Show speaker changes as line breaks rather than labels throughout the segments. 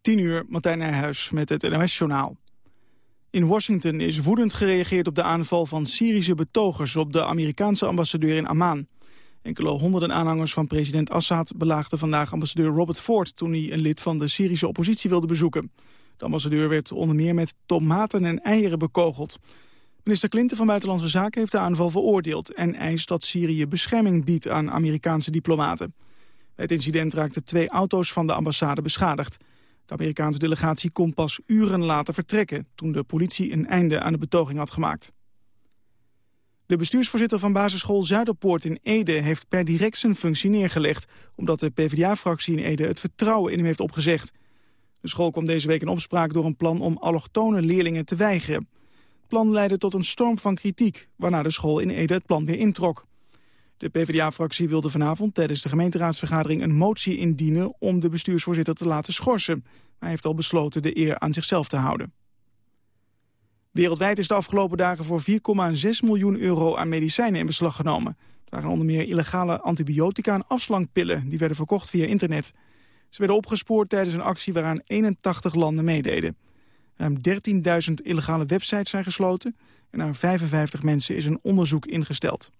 10 uur, Martijn Nijhuis met het NOS-journaal. In Washington is woedend gereageerd op de aanval van Syrische betogers... op de Amerikaanse ambassadeur in Amman. Enkele honderden aanhangers van president Assad belaagden vandaag ambassadeur Robert Ford... toen hij een lid van de Syrische oppositie wilde bezoeken. De ambassadeur werd onder meer met tomaten en eieren bekogeld. Minister Clinton van Buitenlandse Zaken heeft de aanval veroordeeld... en eist dat Syrië bescherming biedt aan Amerikaanse diplomaten. Bij het incident raakten twee auto's van de ambassade beschadigd. De Amerikaanse delegatie kon pas uren later vertrekken... toen de politie een einde aan de betoging had gemaakt. De bestuursvoorzitter van basisschool Zuiderpoort in Ede... heeft per direct zijn functie neergelegd... omdat de PvdA-fractie in Ede het vertrouwen in hem heeft opgezegd. De school kwam deze week in opspraak door een plan om allochtone leerlingen te weigeren. Het plan leidde tot een storm van kritiek... waarna de school in Ede het plan weer introk. De PvdA-fractie wilde vanavond tijdens de gemeenteraadsvergadering een motie indienen om de bestuursvoorzitter te laten schorsen. Hij heeft al besloten de eer aan zichzelf te houden. Wereldwijd is de afgelopen dagen voor 4,6 miljoen euro aan medicijnen in beslag genomen. Het waren onder meer illegale antibiotica en afslankpillen. Die werden verkocht via internet. Ze werden opgespoord tijdens een actie waaraan 81 landen meededen. Ruim 13.000 illegale websites zijn gesloten en naar 55 mensen is een onderzoek ingesteld.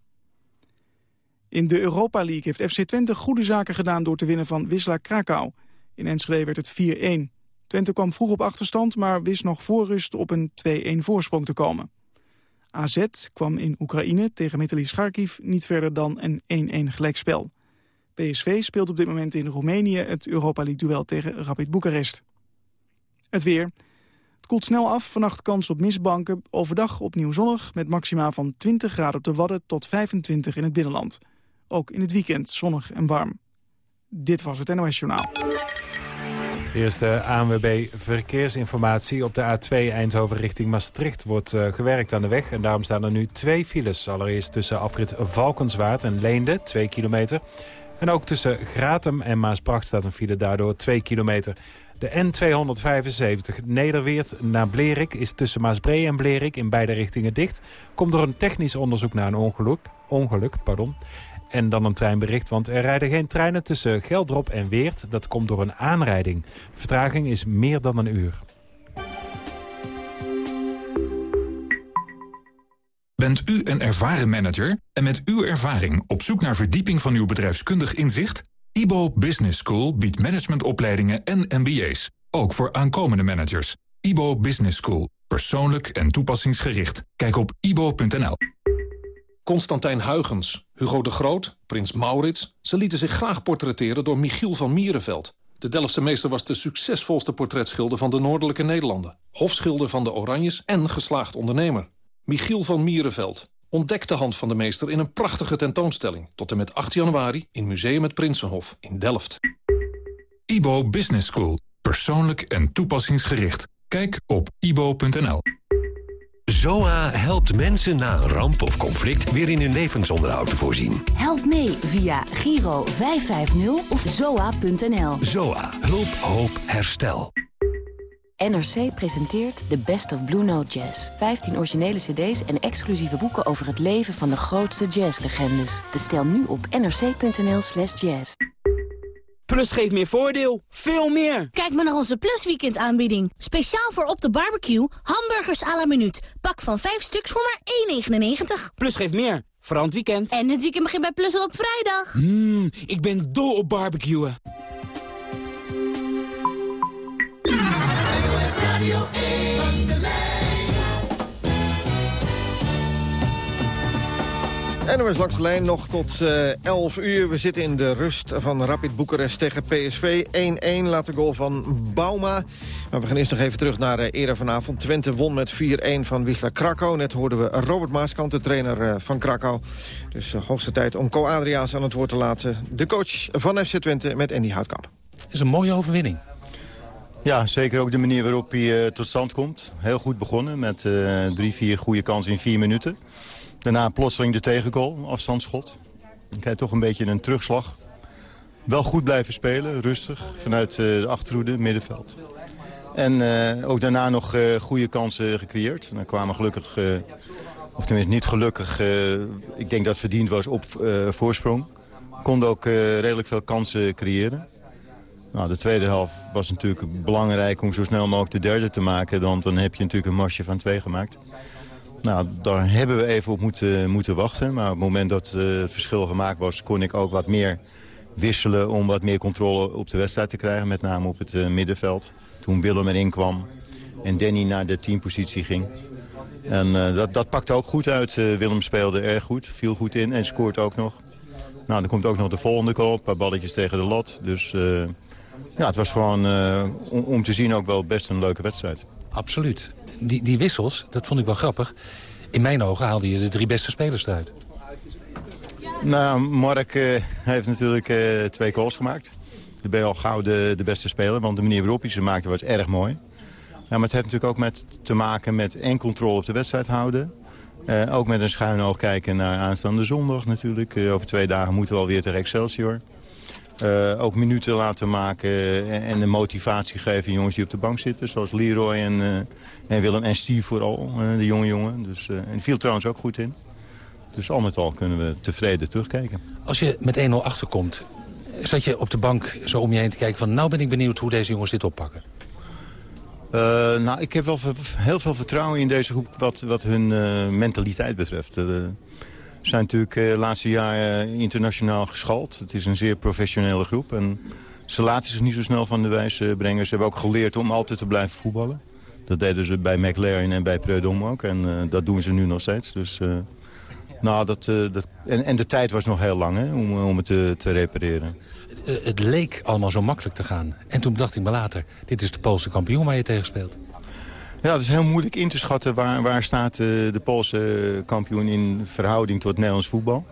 In de Europa League heeft FC Twente goede zaken gedaan door te winnen van Wisla Krakau. In Enschede werd het 4-1. Twente kwam vroeg op achterstand, maar wist nog voor rust op een 2-1 voorsprong te komen. AZ kwam in Oekraïne tegen Metalist Kharkiv niet verder dan een 1-1 gelijkspel. PSV speelt op dit moment in Roemenië het Europa League-duel tegen Rapid Boekarest. Het weer. Het koelt snel af, vannacht kans op mistbanken. Overdag opnieuw zonnig, met maxima van 20 graden op de Wadden tot 25 in het binnenland. Ook in het weekend zonnig en warm. Dit was het NOS Journaal.
Eerste ANWB Verkeersinformatie. Op de A2 Eindhoven richting Maastricht wordt uh, gewerkt aan de weg. En daarom staan er nu twee files. Allereerst tussen afrit Valkenswaard en Leende, 2 kilometer. En ook tussen Gratum en Maasbracht staat een file daardoor 2 kilometer. De N275 Nederweert naar Blerik is tussen Maasbree en Blerik in beide richtingen dicht. Komt door een technisch onderzoek naar een ongeluk. ongeluk pardon. En dan een treinbericht, want er rijden geen treinen tussen Geldrop en Weert. Dat komt door een aanrijding. Vertraging is meer dan een uur.
Bent u een ervaren manager en met uw ervaring op zoek naar verdieping van uw bedrijfskundig inzicht? IBO Business School biedt managementopleidingen en MBA's, ook voor aankomende managers. IBO Business School, persoonlijk en toepassingsgericht. Kijk op ibo.nl.
Constantijn Huygens, Hugo de Groot, Prins Maurits... ze lieten zich graag portretteren door Michiel van Mierenveld. De Delftse meester was de succesvolste portretschilder van de Noordelijke Nederlanden. Hofschilder van de Oranjes en geslaagd ondernemer. Michiel van Mierenveld. Ontdek de hand van de meester in een prachtige tentoonstelling. Tot en met 8 januari in Museum het Prinsenhof in Delft.
IBO Business School. Persoonlijk en toepassingsgericht. Kijk op ibo.nl.
ZOA helpt mensen na een ramp of conflict weer in hun levensonderhoud te voorzien.
Help mee via Giro 550 of zoa.nl.
ZOA. Hulp, hoop, herstel.
NRC presenteert The Best of Blue Note Jazz. 15 originele cd's en exclusieve boeken over het leven van de grootste jazzlegendes. Bestel nu op nrc.nl slash jazz.
Plus geeft meer voordeel. Veel meer.
Kijk maar naar onze Plus Weekend aanbieding. Speciaal voor op de barbecue. Hamburgers à la minuut. Pak van 5 stuks voor maar 1,99.
Plus geeft meer. Vooral weekend.
En het weekend begint bij Plus al op vrijdag.
Mmm, ik ben dol op barbecuen.
En we zijn langs de lijn nog tot eh, 11 uur. We zitten in de rust van Rapid Boekarest tegen PSV. 1-1 laat de goal van Bauma. Maar we gaan eerst nog even terug naar uh, eerder vanavond. Twente won met 4-1 van Wisla Krakau. Net hoorden we Robert Maaskant, de trainer eh, van Krakau. Dus hoogste tijd om Co Adriaas aan het woord te laten. De coach van FC Twente met Andy Houtkamp.
Het is een mooie overwinning.
Ja, zeker ook de manier waarop hij tot stand komt. Heel goed begonnen met drie, vier goede kansen in vier minuten. Daarna plotseling de tegengoal, afstandsschot. Dan krijg toch een beetje een terugslag. Wel goed blijven spelen, rustig, vanuit eh, de achterhoede, middenveld. En uh, ook daarna nog uh, goede kansen gecreëerd. Dan kwamen gelukkig, of tenminste niet gelukkig, ik denk dat het verdiend was op voorsprong. Konden ook redelijk veel kansen creëren. Nou, de tweede helft was natuurlijk belangrijk om zo snel mogelijk de derde te maken. Want dan heb je natuurlijk een marsje van twee gemaakt. Nou, daar hebben we even op moeten, moeten wachten. Maar op het moment dat uh, het verschil gemaakt was... kon ik ook wat meer wisselen om wat meer controle op de wedstrijd te krijgen. Met name op het uh, middenveld. Toen Willem erin kwam en Danny naar de teampositie ging. En uh, dat, dat pakte ook goed uit. Willem speelde erg goed, viel goed in en scoort ook nog. Nou, dan komt ook nog de volgende goal, een paar balletjes tegen de lat. Dus ja, het was gewoon om, om te zien ook wel best een leuke wedstrijd.
Absoluut die, die wissels, dat vond ik wel grappig. In mijn ogen haalde je de drie beste spelers eruit.
Nou, Mark uh, heeft natuurlijk uh, twee goals gemaakt. Dan ben je al gauw de, de, beste speler, want de manier waarop hij ze maakte was erg mooi. Ja, maar het heeft natuurlijk ook met, te maken met en controle op de wedstrijd houden. Uh, ook met een schuin oog kijken naar aanstaande zondag natuurlijk. over twee dagen moeten we alweer tegen Excelsior. Uh, ook minuten laten maken en, de motivatie geven jongens die op de bank zitten. Zoals Leroy en, uh, en Willem en Steve vooral, uh, de jonge jongen. Dus, en viel trouwens ook goed in. Dus al met al kunnen we tevreden terugkijken.
Als je met 1-0 achterkomt, zat je op de bank zo om je heen te kijken van... nou ben ik benieuwd hoe deze jongens dit oppakken.
nou, ik heb wel heel veel vertrouwen in deze groep wat, wat hun mentaliteit betreft zijn natuurlijk de eh, laatste jaren internationaal geschald. Het is een zeer professionele groep. En ze laten zich niet zo snel van de wijs eh, brengen. Ze hebben ook geleerd om altijd te blijven voetballen. Dat deden ze bij McLaren en bij Preudom ook. En dat doen ze nu nog steeds. Dus, nou, dat, dat, en, en de tijd was nog heel lang hè, om, om het te, te repareren.
Het leek allemaal zo makkelijk te gaan. En toen dacht ik me later, dit is de Poolse kampioen waar je tegen speelt.
Ja, het is heel moeilijk in te schatten waar, waar staat de, eh, de Poolse kampioen in verhouding tot Nederlands voetbal.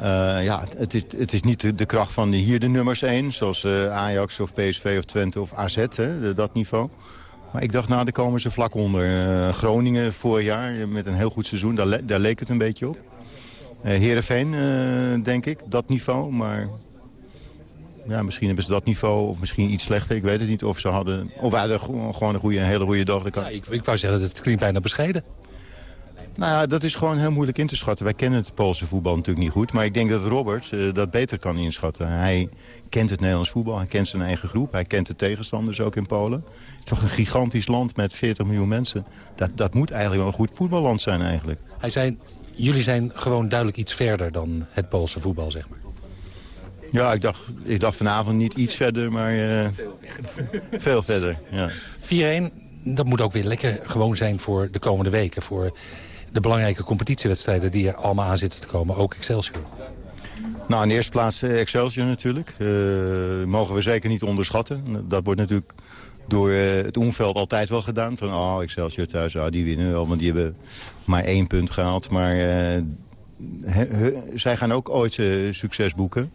Uh, ja, het is, het is niet de, kracht van de, hier de nummers 1, zoals uh, Ajax of PSV of Twente of AZ, hè, dat niveau. Maar ik dacht, nou, daar komen ze vlak onder. Uh, Groningen vorig jaar met een heel goed seizoen, daar, daar leek het een beetje op. Uh, Heerenveen, denk ik, dat niveau. Maar ja, misschien hebben ze dat niveau of misschien iets slechter. Ik weet het niet. Of ze hadden, of hadden gewoon een, goede, een hele goede dag.
Ja, ik, ik wou zeggen, dat het klinkt bijna bescheiden.
Nou ja, dat is gewoon heel moeilijk in te schatten. Wij kennen het Poolse voetbal natuurlijk niet goed. Maar ik denk dat Robert uh, dat beter kan inschatten. Hij kent het Nederlands voetbal, hij kent zijn eigen groep. Hij kent de tegenstanders ook in Polen. Het is toch een gigantisch land met 40 miljoen mensen. Dat, dat moet eigenlijk wel een goed voetballand zijn eigenlijk.
Hij zei, jullie zijn gewoon duidelijk iets verder dan het Poolse voetbal, zeg maar.
Ja, ik dacht, ik dacht vanavond niet iets verder, maar uh, veel verder. Ja.
4-1, dat moet ook weer lekker gewoon zijn voor de komende weken. Voor de belangrijke competitiewedstrijden die er allemaal aan zitten te komen. Ook Excelsior.
Nou, in de eerste plaats eh, Excelsior natuurlijk. Uh, mogen we zeker niet onderschatten. Dat wordt natuurlijk door het omveld altijd wel gedaan. Van, oh, Excelsior thuis, oh, die winnen wel, want die hebben maar één punt gehaald. Maar zij gaan ook ooit succes boeken.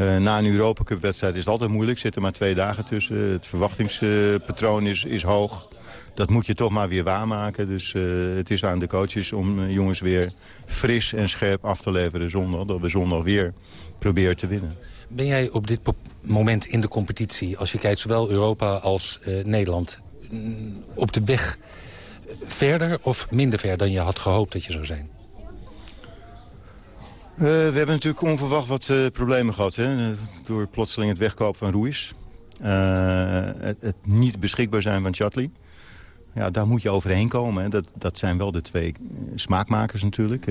Uh, na een Europa Cup wedstrijd is het altijd moeilijk. Er zitten maar twee dagen tussen. Het verwachtingspatroon is, is hoog. Dat moet je toch maar weer waarmaken. Dus uh, het is aan de coaches om uh, jongens weer fris en scherp af te leveren zondag. Dat we zondag weer proberen te winnen.
Ben jij op dit moment in de competitie, als je kijkt zowel Europa als Nederland... Mm, op de weg verder of minder ver dan je had gehoopt dat je zou zijn?
Uh, we hebben natuurlijk onverwacht wat uh, problemen gehad. Hè? Door plotseling het wegkopen van Ruiz. Het, het, niet beschikbaar zijn van Chatley. Ja, daar moet je overheen komen. Hè? Dat, dat zijn wel de twee smaakmakers natuurlijk.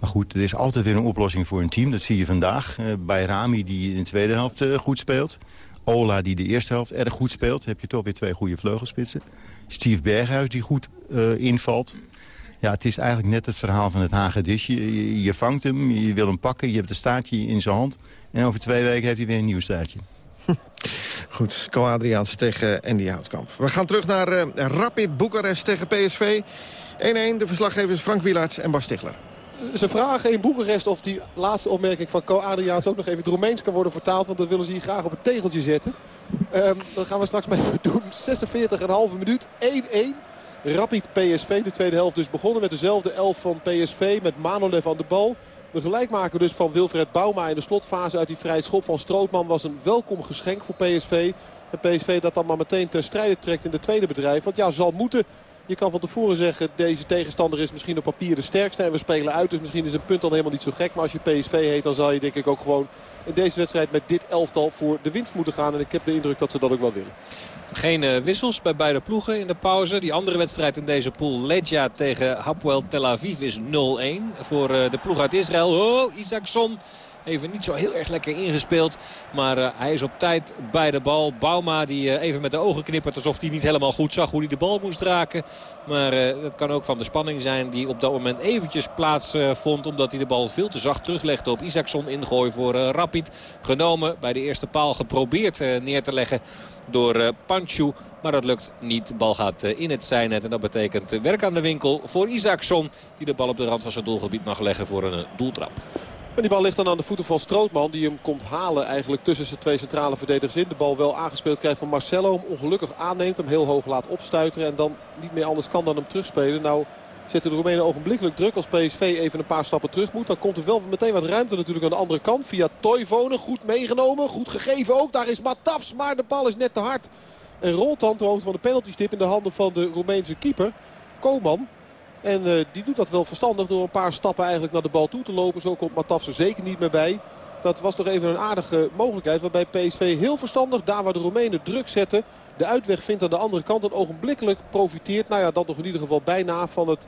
maar goed, er is altijd weer een oplossing voor een team. Dat zie je vandaag. bij Rami die in de tweede helft goed speelt. Ola die de eerste helft erg goed speelt. heb je toch weer twee goede vleugelspitsen. Steve Berghuis die goed invalt. Ja, het is eigenlijk net het verhaal van het hagedisje. Je, je, vangt hem, je wil hem pakken, je hebt een staartje in zijn hand... en over twee weken heeft hij weer een nieuw staartje.
Goed, Co Adriaans tegen Andy Houtkamp. We gaan terug naar uh, Rapid Boekarest tegen PSV. 1-1, de verslaggevers Frank Wielaert en Bas Stigler.
Ze vragen in Boekarest of die laatste opmerking van Co Adriaans ook nog even het Roemeens kan worden vertaald. Want dat willen ze hier graag op het tegeltje zetten. Um, dat gaan we straks maar even doen. 46,5 minuut, 1-1. Rapid PSV. De tweede helft dus begonnen met dezelfde elf van PSV. Met Manolev aan de bal. De gelijkmaker dus van Wilfred Bouma in de slotfase uit die vrije schop van Strootman was een welkom geschenk voor PSV. En PSV dat dan maar meteen ten strijde trekt in de tweede bedrijf. Want ja, zal moeten Je kan van tevoren zeggen, deze tegenstander is misschien op papier de sterkste. En we spelen uit, dus misschien is een punt dan helemaal niet zo gek. Maar als je PSV heet, dan zal je denk ik ook gewoon in deze wedstrijd met dit elftal voor de winst moeten gaan. En ik heb de indruk dat ze dat ook wel willen.
Geen uh, wissels bij beide ploegen in de pauze. Die andere wedstrijd in deze pool, Legia tegen Hapwell Tel Aviv, is 0-1. Voor uh, de ploeg uit Israël. Oh, Isaacson Even niet zo heel erg lekker ingespeeld. Maar uh, hij is op tijd bij de bal. Bauma die uh, even met de ogen knippert alsof hij niet helemaal goed zag hoe hij de bal moest raken. Maar uh, dat kan ook van de spanning zijn die op dat moment eventjes plaats vond. Omdat hij de bal veel te zacht teruglegde op Isaacson. Ingooi voor Rapid. Genomen bij de eerste paal geprobeerd neer te leggen door Panchu. Maar dat lukt niet. De bal gaat in het zijnet. En dat betekent werk aan de winkel voor Isaacson. Die de bal op de rand van zijn doelgebied mag leggen voor een doeltrap.
En die bal ligt dan aan de voeten van Strootman. Die hem komt halen eigenlijk tussen zijn twee centrale verdedigers in. De bal wel aangespeeld krijgt van Marcelo. Hem ongelukkig aanneemt. Hem heel hoog laat opstuiteren. En dan niet meer anders kan dan hem terugspelen. Nou zetten de Roemenen ogenblikkelijk druk als PSV even een paar stappen terug moet. Dan komt er wel meteen wat ruimte natuurlijk aan de andere kant. Via Toivonen. Goed meegenomen. Goed gegeven ook. Daar is Matafs. Maar de bal is net te hard. En rolt dan ter hoogte van de penaltystip in de handen van de Roemeense keeper. Koman. En uh, die doet dat wel verstandig door een paar stappen eigenlijk naar de bal toe te lopen. Zo komt Matafs er zeker niet meer bij. Dat was toch even een aardige mogelijkheid waarbij PSV heel verstandig, daar waar de Roemenen druk zetten, de uitweg vindt aan de andere kant. En ogenblikkelijk profiteert, nou ja, dat nog in ieder geval bijna van het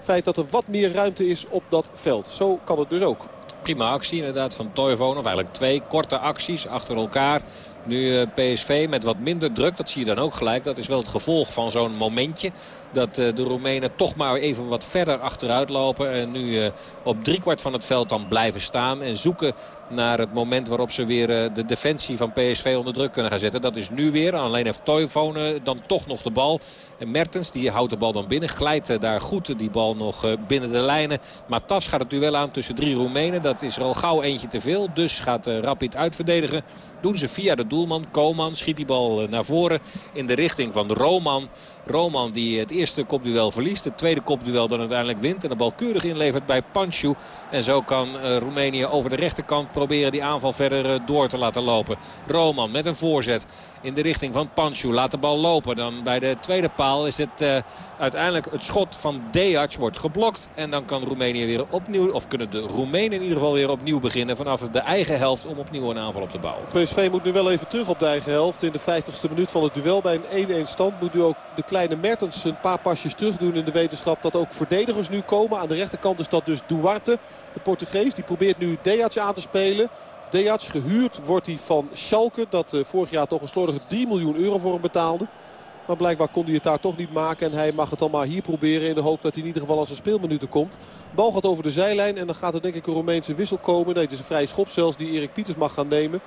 feit dat er wat meer ruimte is op dat veld. Zo kan het dus ook.
Prima actie inderdaad van Toivonen. Of eigenlijk twee korte acties achter elkaar. Nu eh, PSV met wat minder druk, dat zie je dan ook gelijk. Dat is wel het gevolg van zo'n momentje. Dat eh, de Roemenen toch maar even wat verder achteruit lopen. En nu eh, op driekwart van het veld dan blijven staan. En zoeken naar het moment waarop ze weer de defensie van PSV onder druk kunnen gaan zetten. Dat is nu weer. Alleen heeft Toivonen dan toch nog de bal. En Mertens die houdt de bal dan binnen. Glijdt daar goed die bal nog binnen de lijnen. Maar Tas gaat het duel aan tussen drie Roemenen. Dat is er al gauw eentje te veel. Dus gaat Rapid uitverdedigen. Doen ze via de doelman. Koman schiet die bal eh, naar voren in de richting van Roman. Roman die het eerste kopduel verliest. Het tweede kopduel dan uiteindelijk wint. En de bal keurig inlevert bij Panchu. En zo kan uh, Roemenië over de rechterkant proberen die aanval verder uh, door te laten lopen. Roman met een voorzet in de richting van Panchu. Laat de bal lopen. Dan bij de tweede paal is het uh, uiteindelijk het schot van Dejac wordt geblokt. En dan kan Roemenië weer opnieuw, of kunnen de Roemenen in ieder geval weer opnieuw beginnen. Vanaf de eigen helft om opnieuw een aanval op te bouwen.
PSV moet nu wel even terug op de eigen helft. In de 50ste minuut van het duel bij een 1-1 stand moet nu ook de kleine Mertens een paar pasjes terug doen in de wetenschap dat ook verdedigers nu komen. Aan de rechterkant is dat dus Duarte, de Portugees. Die probeert nu Dejac aan te spelen. Dejac gehuurd wordt hij van Schalke. Dat uh, vorig jaar toch een slordige 3 miljoen euro voor hem betaalde. Maar blijkbaar kon hij het daar toch niet maken. En hij mag het dan maar hier proberen in de hoop dat hij in ieder geval als een speelminuten komt. Bal gaat over de zijlijn en dan gaat er denk ik een Roemeense wissel komen. Nee, het is een vrije schop zelfs die Erik Pieters mag gaan nemen.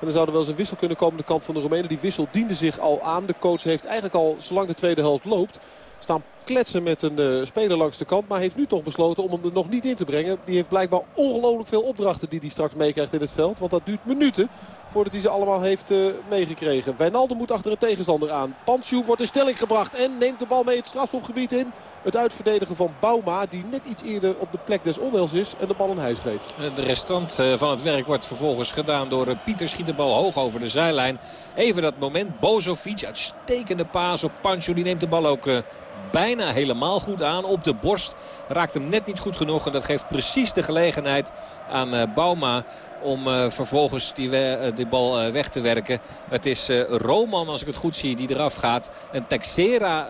En dan zou er wel eens een wissel kunnen komen de kant van de Roemenen. Die wissel diende zich al aan. De coach heeft eigenlijk al, zolang de tweede helft loopt... staan kletsen met een uh, speler langs de kant. Maar heeft nu toch besloten om hem er nog niet in te brengen. Die heeft blijkbaar ongelooflijk veel opdrachten die hij straks meekrijgt in het veld. Want dat duurt minuten voordat hij ze allemaal heeft uh, meegekregen. Wijnaldum moet achter een tegenstander aan. Panchu wordt in stelling gebracht en neemt de bal mee het strafschopgebied in. Het uitverdedigen van Bauma die net iets eerder op de plek des onheils is en de bal in huis geeft.
De restant eh, van het werk wordt vervolgens gedaan door Pieter. Schiet de bal hoog over de zijlijn. Even dat moment. Bozovic, uitstekende paas op Pancho. Die neemt de bal ook bijna helemaal goed aan. Op de borst raakt hem net niet goed genoeg. En dat geeft precies de gelegenheid aan uh, Bauma om uh, vervolgens die, uh, die bal weg te werken. Het is Roman, als ik het goed zie, die eraf gaat. En Texera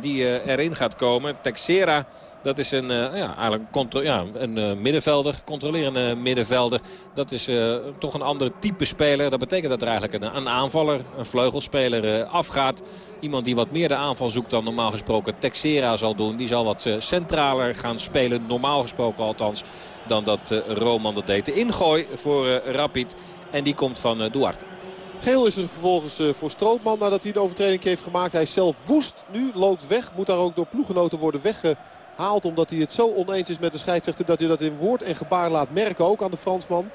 die erin gaat komen. Texera dat is een, uh, ja, eigenlijk ja, een uh, middenvelder, controlerende middenvelder. Dat is uh, toch een ander type speler. Dat betekent dat er eigenlijk een, een aanvaller, een vleugelspeler afgaat. Iemand die wat meer de aanval zoekt dan normaal gesproken Texera zal doen. Die zal wat centraler gaan spelen, normaal gesproken althans, dan dat Roman dat deed. De ingooi voor Rapid en die komt van Duarte.
Geel is er vervolgens voor Strootman nadat hij de overtreding heeft gemaakt. Hij is zelf woest nu, loopt weg. Moet daar ook door ploegenoten worden wegge haalt. Omdat hij het zo oneens is met de scheidsrechter dat hij dat in woord en gebaar laat merken. Ook aan de Fransman.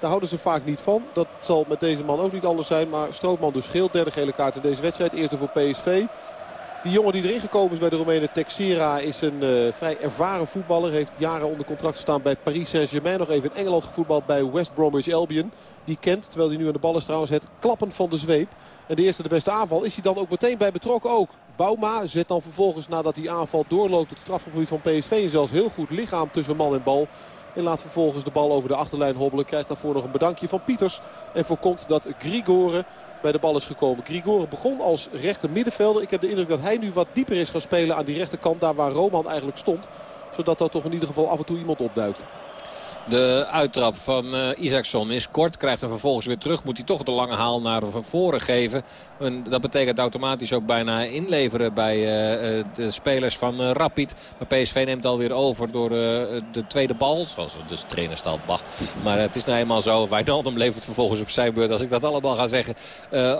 Daar houden ze vaak niet van. Dat zal met deze man ook niet anders zijn. Maar Strootman dus geel. Derde gele kaart in deze wedstrijd. Eerste voor PSV. Die jongen die erin gekomen is bij de Roemenen, Texera, is een uh, vrij ervaren voetballer. Heeft jaren onder contract gestaan bij Paris Saint-Germain. Nog even in Engeland gevoetbald bij West Bromwich Albion. Die kent, terwijl hij nu aan de bal is trouwens, het klappen van de zweep. En de eerste de beste aanval is hij dan ook meteen bij betrokken ook. Bauma zet dan vervolgens nadat die aanval doorloopt het strafgebied van PSV. En zelfs heel goed lichaam tussen man en bal. En laat vervolgens de bal over de achterlijn hobbelen. Krijgt daarvoor nog een bedankje van Pieters. En voorkomt dat Grigore bij de bal is gekomen. Grigore begon als rechter middenvelder. Ik heb de indruk dat hij nu wat dieper is gaan spelen aan die rechterkant. Daar waar Roman eigenlijk stond. Zodat er toch in ieder geval af en toe iemand opduikt.
De uittrap van uh, Isaacson is kort. Krijgt hem vervolgens weer terug. Moet hij toch de lange haal naar voren geven. En dat betekent automatisch ook bijna inleveren bij uh, de spelers van Rapid. Maar PSV neemt alweer over door de tweede bal. Zoals de trainer stelt. Bah. Maar het is nou eenmaal zo. Wijnaldum levert vervolgens op zijn beurt. Als ik dat allemaal ga zeggen.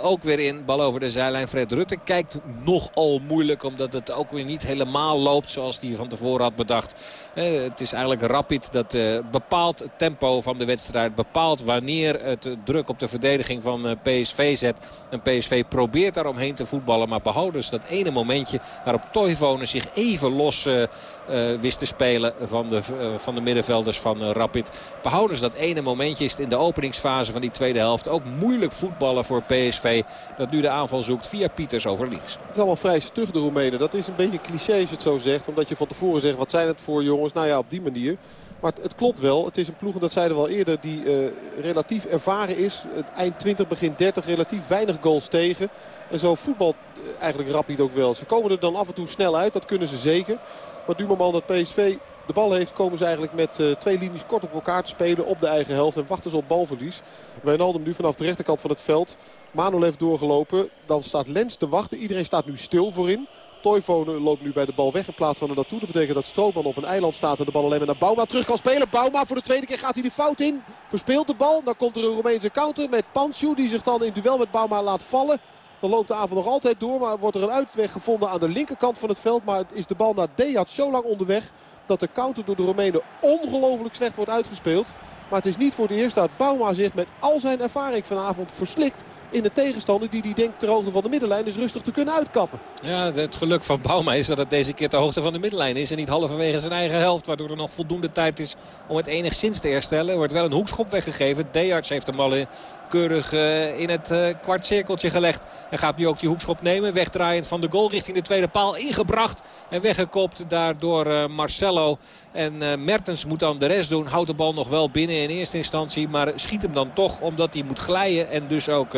ook weer in. Bal over de zijlijn. Fred Rutte kijkt nogal moeilijk. Omdat het ook weer niet helemaal loopt zoals hij van tevoren had bedacht. het is eigenlijk Rapid dat bepaalt bepaalt het tempo van de wedstrijd. Bepaalt wanneer het druk op de verdediging van eh, PSV zet. En PSV probeert daaromheen te voetballen. Maar behouden dus dat ene momentje waarop Toivonen zich even los uh, wist te spelen van de, van de middenvelders van Rapid. Behouden ze dat ene momentje is het in de openingsfase van die tweede helft ook moeilijk voetballen voor PSV. Dat nu de aanval zoekt via Pieters over links.
Het is allemaal vrij stug de Roemenen. Dat is een beetje cliché als je het zo zegt. Omdat je van tevoren zegt wat zijn het voor jongens. Nou ja op die manier. Maar het, klopt wel. Het is een ploeg, dat zeiden we al eerder, die uh, relatief ervaren is. Het eind 20, begin 30, relatief weinig goals tegen. En zo voetbalt eh, eigenlijk Rapid ook wel. Ze komen er dan af en toe snel uit, dat kunnen ze zeker. Maar du moment dat PSV de bal heeft, komen ze eigenlijk met uh, twee linies kort op elkaar te spelen op de eigen helft. En wachten ze op balverlies. Wijnaldum nu vanaf de rechterkant van het veld. Manuel heeft doorgelopen. Dan staat Lens te wachten. Iedereen staat nu stil voorin. Toivonen loopt nu bij de bal weg in plaats van er naartoe. Dat betekent dat Strootman op een eiland staat en de bal alleen maar naar Bouma terug kan spelen. Bouma voor de tweede keer gaat hij de fout in. Verspeelt de bal. Dan komt er een Roemeense counter met Pansju die zich dan in duel met Bouma laat vallen. Dan loopt de avond nog altijd door. Maar wordt er een uitweg gevonden aan de linkerkant van het veld. Maar is de bal naar Deat zo lang onderweg. Dat de counter door de Roemenen ongelooflijk slecht wordt uitgespeeld. Maar het is niet voor het eerst dat Bouma zich met al zijn ervaring vanavond verslikt in de tegenstander die die denkt ter hoogte van de middenlijn is rustig te kunnen uitkappen.
Ja, het geluk van Bouma is dat het deze keer ter hoogte van de middenlijn is. En niet halverwege zijn eigen helft. Waardoor er nog voldoende tijd is om het enigszins te herstellen. Er wordt wel een hoekschop weggegeven. Dearts heeft hem al keurig uh, in het uh, kwartcirkeltje gelegd. En gaat nu ook die hoekschop nemen. Wegdraaiend van de goal richting de tweede paal. Ingebracht en weggekopt daardoor uh, Marcelo. En Mertens moet dan de rest doen. Houdt de bal nog wel binnen in eerste instantie. Maar schiet hem dan toch omdat hij moet glijden. En dus ook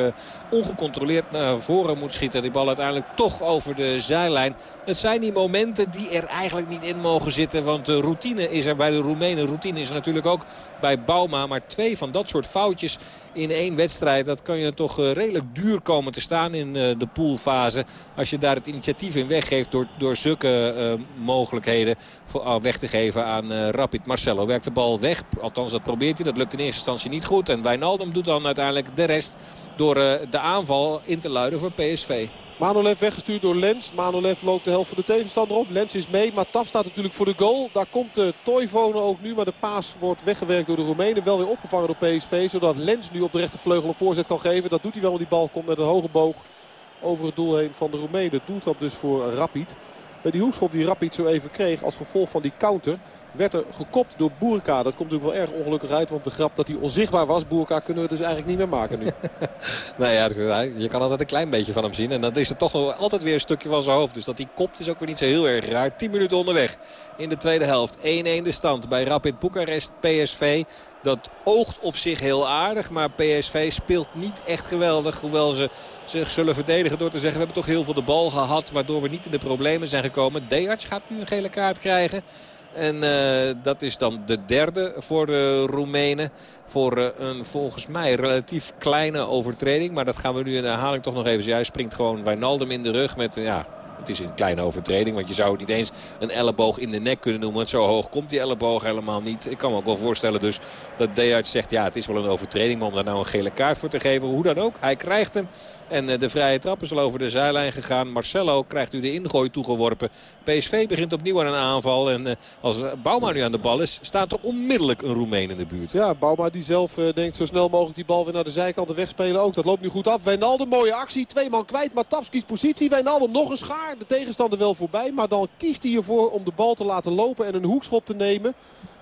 ongecontroleerd naar voren moet schieten. Die bal uiteindelijk toch over de zijlijn. Het zijn die momenten die er eigenlijk niet in mogen zitten. Want de routine is er bij de Roemenen. Routine is er natuurlijk ook bij Bauma. Maar twee van dat soort foutjes in één wedstrijd. Dat kan je toch eh, redelijk duur komen te staan in eh, de poolfase. Als je daar het initiatief in weggeeft door, door zulke uh, mogelijkheden voor, weg te geven aan Rapid. Marcelo werkt de bal weg. Althans dat probeert hij. Dat lukt in eerste instantie niet goed. En Wijnaldum doet dan uiteindelijk de rest door de aanval in te luiden voor PSV.
Manolev weggestuurd door Lens. Manolev loopt de helft van de tegenstander op. Lens is mee, maar Taf staat natuurlijk voor de goal. Daar komt de Toivonen ook nu, maar de paas wordt weggewerkt door de Roemenen. Wel weer opgevangen door PSV, zodat Lens nu op de rechtervleugel een voorzet kan geven. Dat doet hij wel, want die bal komt met een hoge boog over het doel heen van de Roemenen. Doeltrap dus voor Rapid. Bij die hoekschop die Rapid zo even kreeg als gevolg van die counter werd er gekopt door Boerka. Dat komt natuurlijk wel erg ongelukkig uit. Want de grap dat hij onzichtbaar was, Boerka, kunnen we dus eigenlijk niet meer maken nu.
nou ja, je kan altijd een klein beetje van hem zien. En dan is het toch altijd weer een stukje van zijn hoofd. Dus dat hij kopt is ook weer niet zo heel erg raar. 10 minuten onderweg in de tweede helft. 1-1 de stand bij Rapid Boekarest PSV. Dat oogt op zich heel aardig. Maar PSV speelt niet echt geweldig. Hoewel ze zich zullen verdedigen door te zeggen... we hebben toch heel veel de bal gehad. Waardoor we niet in de problemen zijn gekomen. Dearts gaat nu een gele kaart krijgen. En uh, dat is dan de derde voor de Roemenen. Voor uh, een volgens mij relatief kleine overtreding. Maar dat gaan we nu in herhaling toch nog even zien. Hij springt gewoon Wijnaldum in de rug met... ja, het is een kleine overtreding, want je zou het niet eens een elleboog in de nek kunnen noemen. Want zo hoog komt die elleboog helemaal niet. Ik kan me ook wel voorstellen dus dat Dejaert zegt, ja het is wel een overtreding. Maar om daar nou een gele kaart voor te geven, hoe dan ook. Hij krijgt hem. En eh, de vrije trap is al over de zijlijn gegaan. Marcelo krijgt nu de ingooi toegeworpen. PSV begint opnieuw aan een aanval. En uh, als Bouma nu aan de bal is, staat er onmiddellijk een Roemeen in de buurt.
Ja, Bouma die zelf denkt zo snel mogelijk die bal weer naar de zijkant wegspelen ook. Dat loopt nu goed af. Wijnaldum, mooie actie. Twee man kwijt. Matavski's positie. Wijnaldum nog een schaar. De tegenstander wel voorbij. Maar dan kiest hij ervoor om de bal te laten lopen en een hoekschop te nemen.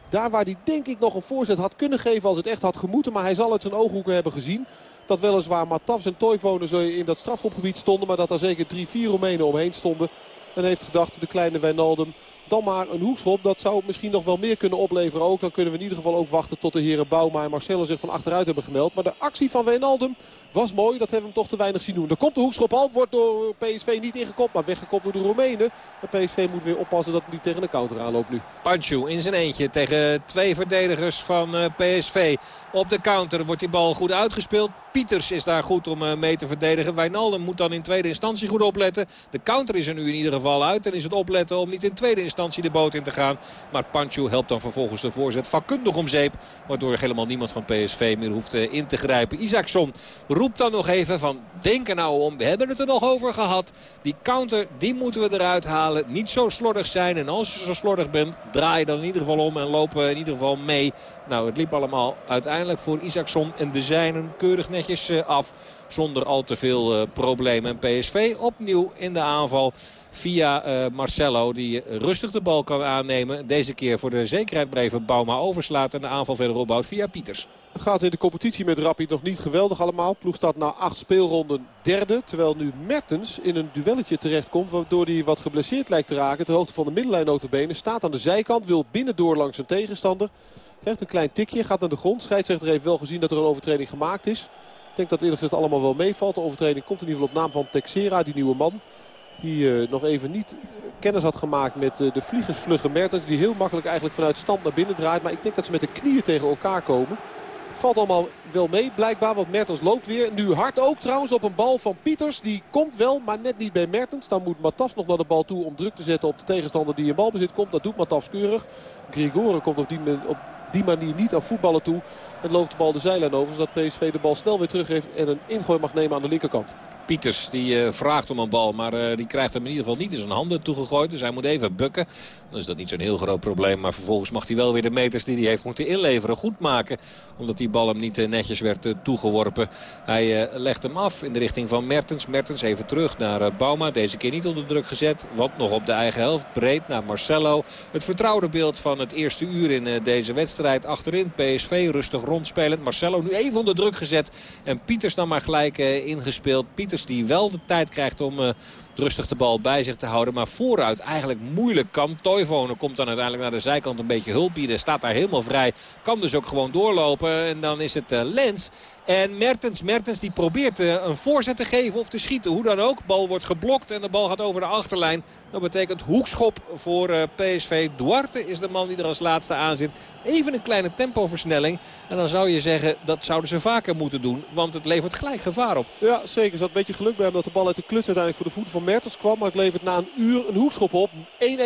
Daar waar hij denk ik nog een voorzet had kunnen geven als het echt had gemoeten. Maar hij zal het zijn ooghoeken hebben gezien. Dat weliswaar Matafs en Toivonen in dat strafschopgebied stonden. Maar dat daar zeker drie, vier Roemenen omheen stonden. En heeft gedacht de kleine Wijnaldum dan maar een hoekschop. Dat zou misschien nog wel meer kunnen opleveren ook. Dan kunnen we in ieder geval ook wachten tot de heren Bouma en Marcelo zich van achteruit hebben gemeld. Maar de actie van Wijnaldum was mooi. Dat hebben we hem toch te weinig zien doen. Er komt de hoekschop al. Wordt door PSV niet ingekopt. Maar weggekopt door de Roemenen. En PSV moet weer oppassen dat het niet tegen de counter aanloopt nu.
Panchu in zijn eentje tegen twee verdedigers van eh, PSV. Op de counter wordt die bal goed uitgespeeld. Pieters is daar goed om eh, mee te verdedigen. Wijnaldum moet dan in tweede instantie goed opletten. De counter is er nu in ieder geval uit. En is het opletten om niet in tweede instantie de boot in te gaan. Maar Pancho helpt dan vervolgens de voorzet vakkundig om zeep. Waardoor helemaal niemand van PSV meer hoeft eh, in te grijpen. Isaacson roept dan nog even van denk er nou om. We hebben het er nog over gehad. Die counter die moeten we eruit halen. Niet zo slordig zijn. En als je zo slordig bent draai je dan in ieder geval om. En lopen in ieder geval mee. Nou het liep allemaal uiteindelijk voor Isaacson en de zijnen keurig netjes eh, af. Zonder al te veel problemen. En PSV opnieuw in de aanval via uh, Marcelo. Die rustig de bal kan aannemen. Deze keer voor de zekerheid breven Bauma overslaat. En de aanval verder opbouwt via Pieters.
Het gaat in de competitie met Rapid nog niet geweldig allemaal. Ploeg staat na acht speelronden derde. Terwijl nu Mertens in een duelletje terechtkomt. Waardoor hij wat geblesseerd lijkt te raken. Ter hoogte van de middenlijn notabene. Staat aan de zijkant. Wil binnendoor langs zijn tegenstander. Krijgt een klein tikje. Gaat naar de grond. Scheidsrechter heeft wel gezien dat er een overtreding gemaakt is. Ik denk dat eerlijk gezegd allemaal wel meevalt. De overtreding komt in ieder geval op naam van Texera, die nieuwe man. Die uh, nog even niet kennis had gemaakt met uh, de vliegensvlugge Mertens. Die heel makkelijk eigenlijk vanuit stand naar binnen draait. Maar ik denk dat ze met de knieën tegen elkaar komen. Valt allemaal wel mee blijkbaar, want Mertens loopt weer. Nu hard ook trouwens op een bal van Pieters. Die komt wel, maar net niet bij Mertens. Dan moet Matas nog naar de bal toe om druk te zetten op de tegenstander die in balbezit komt. Dat doet Matas keurig. Grigore komt op die, op die manier niet aan voetballen toe. En loopt de bal de zijlijn over. Zodat PSV de bal snel weer terug heeft en een ingooi mag nemen aan de linkerkant.
Pieters die uh, vraagt om een bal, maar uh, die krijgt hem in ieder geval niet in zijn handen toegegooid. Dus hij moet even bukken. Dan is dat niet zo'n heel groot probleem. Maar vervolgens mag hij wel weer de meters die hij heeft moeten inleveren goed maken. Omdat die bal hem niet uh, netjes werd toegeworpen. Hij legt hem af in de richting van Mertens. Mertens even terug naar Bauma. Deze keer niet onder druk gezet. Want nog op de eigen helft. Breed naar Marcelo. Het vertrouwde beeld van het eerste uur in deze wedstrijd. Achterin PSV rustig rondspelend. Marcelo nu even onder druk gezet. En Pieters dan maar gelijk ingespeeld. Pieters die wel de tijd krijgt om uh, rustig de bal bij zich te houden. Maar vooruit eigenlijk moeilijk kan. Toivonen komt dan uiteindelijk naar de zijkant een beetje hulp bieden. Staat daar helemaal vrij. Kan dus ook gewoon doorlopen. En dan is het uh, Lens en Mertens, Mertens die probeert uh, een voorzet te geven of te schieten. Hoe dan ook. Bal wordt geblokt en de bal gaat over de achterlijn. Dat betekent hoekschop voor uh, PSV. Duarte is de man die er als laatste aan zit. Even een kleine tempoversnelling. En dan zou je zeggen dat zouden ze vaker moeten doen. Want het levert gelijk gevaar op.
Ja zeker. Er zat een beetje geluk bij hem dat de bal uit de kluts uiteindelijk voor de voeten van Mertens kwam. Maar het levert na een uur een hoekschop op. 1-1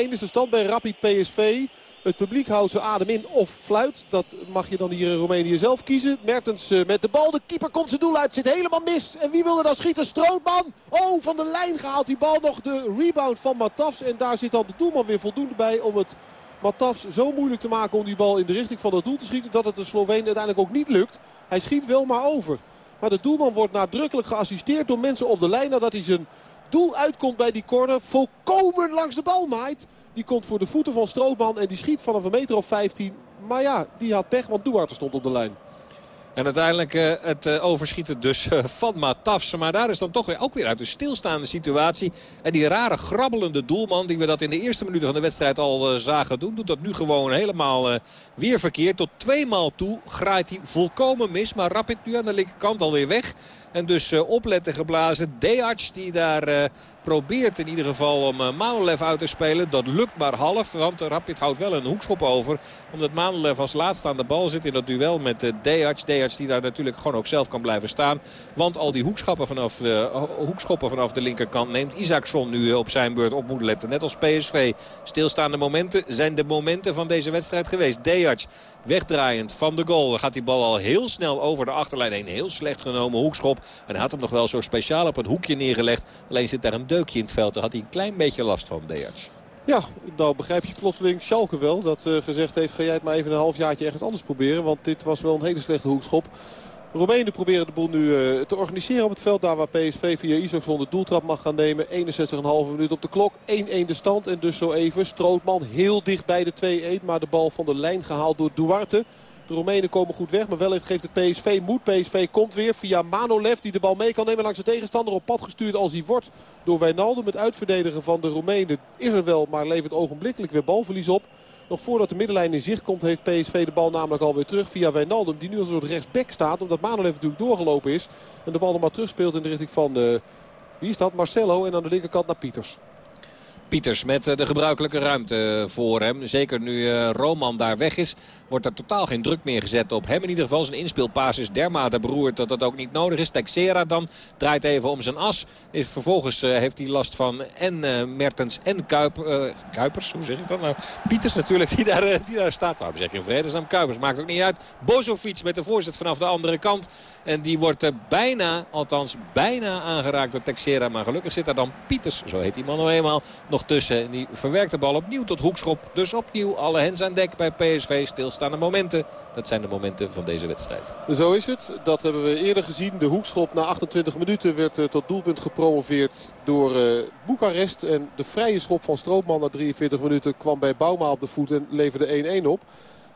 is de stand bij Rapid PSV. Het publiek houdt zijn adem in of fluit. Dat mag je dan hier in Roemenië zelf kiezen. Mertens uh, met de bal. De keeper komt zijn doel uit. Zit helemaal mis. En wie wilde dan schieten? Strootman. Oh, van de lijn gehaald die bal nog. De rebound van Matafs. En daar zit dan de doelman weer voldoende bij om het Matafs zo moeilijk te maken om die bal in de richting van het doel te schieten. Dat het de Sloveen uiteindelijk ook niet lukt. Hij schiet wel maar over. Maar de doelman wordt nadrukkelijk geassisteerd door mensen op de lijn. Nadat hij zijn doel uitkomt bij die corner. Volkomen langs de bal maait. Die komt voor de voeten van Strootman en die schiet vanaf een meter of 15. Maar ja, die had pech, want Duarte stond op de lijn.
En uiteindelijk uh, het uh, overschieten dus uh, van Matafs. Maar daar is dan toch weer, ook weer uit de stilstaande situatie. En die rare grabbelende doelman die we dat in de eerste minuten van de wedstrijd al zagen doen. Doet dat nu gewoon helemaal weer verkeerd. Tot tweemaal toe graait hij volkomen mis. Maar Rapid nu aan de linkerkant alweer weg. En dus opletten geblazen. Deac die daar probeert in ieder geval om uh, uit te spelen. Dat lukt maar half, want Rapid houdt wel een hoekschop over. Omdat Manolev als laatste aan de bal zit in dat duel met uh, Deac. Deac die daar natuurlijk gewoon ook zelf kan blijven staan. Want al die hoekschoppen vanaf de, hoekschoppen vanaf de linkerkant neemt Isaacson nu op zijn beurt op moet letten. Net als PSV. Stilstaande momenten zijn de momenten van deze wedstrijd geweest. Deac wegdraaiend van de goal. Dan gaat die bal al heel snel over de achterlijn heen. Heel slecht genomen hoekschop. En had hem nog wel zo speciaal op het hoekje neergelegd. Alleen zit daar een deukje in het veld. Daar had hij een klein beetje last van, Deerts.
Ja, nou begrijp je plotseling Schalke wel. Dat uh, gezegd heeft, ga jij het maar even een halfjaartje ergens anders proberen. Want dit was wel een hele slechte hoekschop. De Roemenen proberen de boel nu eh, te organiseren op het veld. Daar waar PSV via Isaacson de doeltrap mag gaan nemen. 61,5 minuut op de klok. 1-1 de stand. En dus zo even Strootman heel dicht bij de 2-1. Maar de bal van de lijn gehaald door Duarte. De Roemenen komen goed weg, maar wellicht geeft de PSV moed. PSV komt weer via Manolev die de bal mee kan nemen langs de tegenstander. Op pad gestuurd als hij wordt door Wijnaldum. Het uitverdedigen van de Roemenen is er wel, maar levert ogenblikkelijk weer balverlies op. Nog voordat de middenlijn in zicht komt heeft PSV de bal namelijk alweer terug via Wijnaldum. Die nu als een soort rechtsback staat omdat Manolev natuurlijk doorgelopen is. En de bal nog maar terug speelt in de richting van... Uh, wie is dat? Marcelo en aan de linkerkant naar Pieters.
Pieters met eh, de gebruikelijke ruimte voor hem. Zeker nu eh, Roman daar weg is, wordt er totaal geen druk meer gezet op hem. In ieder geval zijn inspeelpaas is dermate beroerd dat dat ook niet nodig is. Texera dan draait even om zijn as. Is, vervolgens uh, heeft hij last van en uh, Mertens en uh, Kuipers. Hoe zeg ik dat nou? Pieters natuurlijk die daar, die daar staat. Waarom zeg je in vredesnaam Kuipers? Maakt ook niet uit. Bozovic met de voorzet vanaf de andere kant. En die wordt bijna, althans bijna aangeraakt door Texera. Maar gelukkig zit daar dan Pieters, zo heet die man nou eenmaal, nog tussen. Die verwerkt de bal opnieuw tot hoekschop. Dus opnieuw alle hens aan dek bij PSV. Stilstaande momenten. Dat zijn de momenten van deze wedstrijd.
Zo is het. Dat hebben we eerder gezien. De hoekschop na 28 minuten werd uh, tot doelpunt gepromoveerd door uh, Boekarest. En de vrije schop van Stroopman na 43 minuten kwam bij Bouma op de voet en leverde 1-1 op.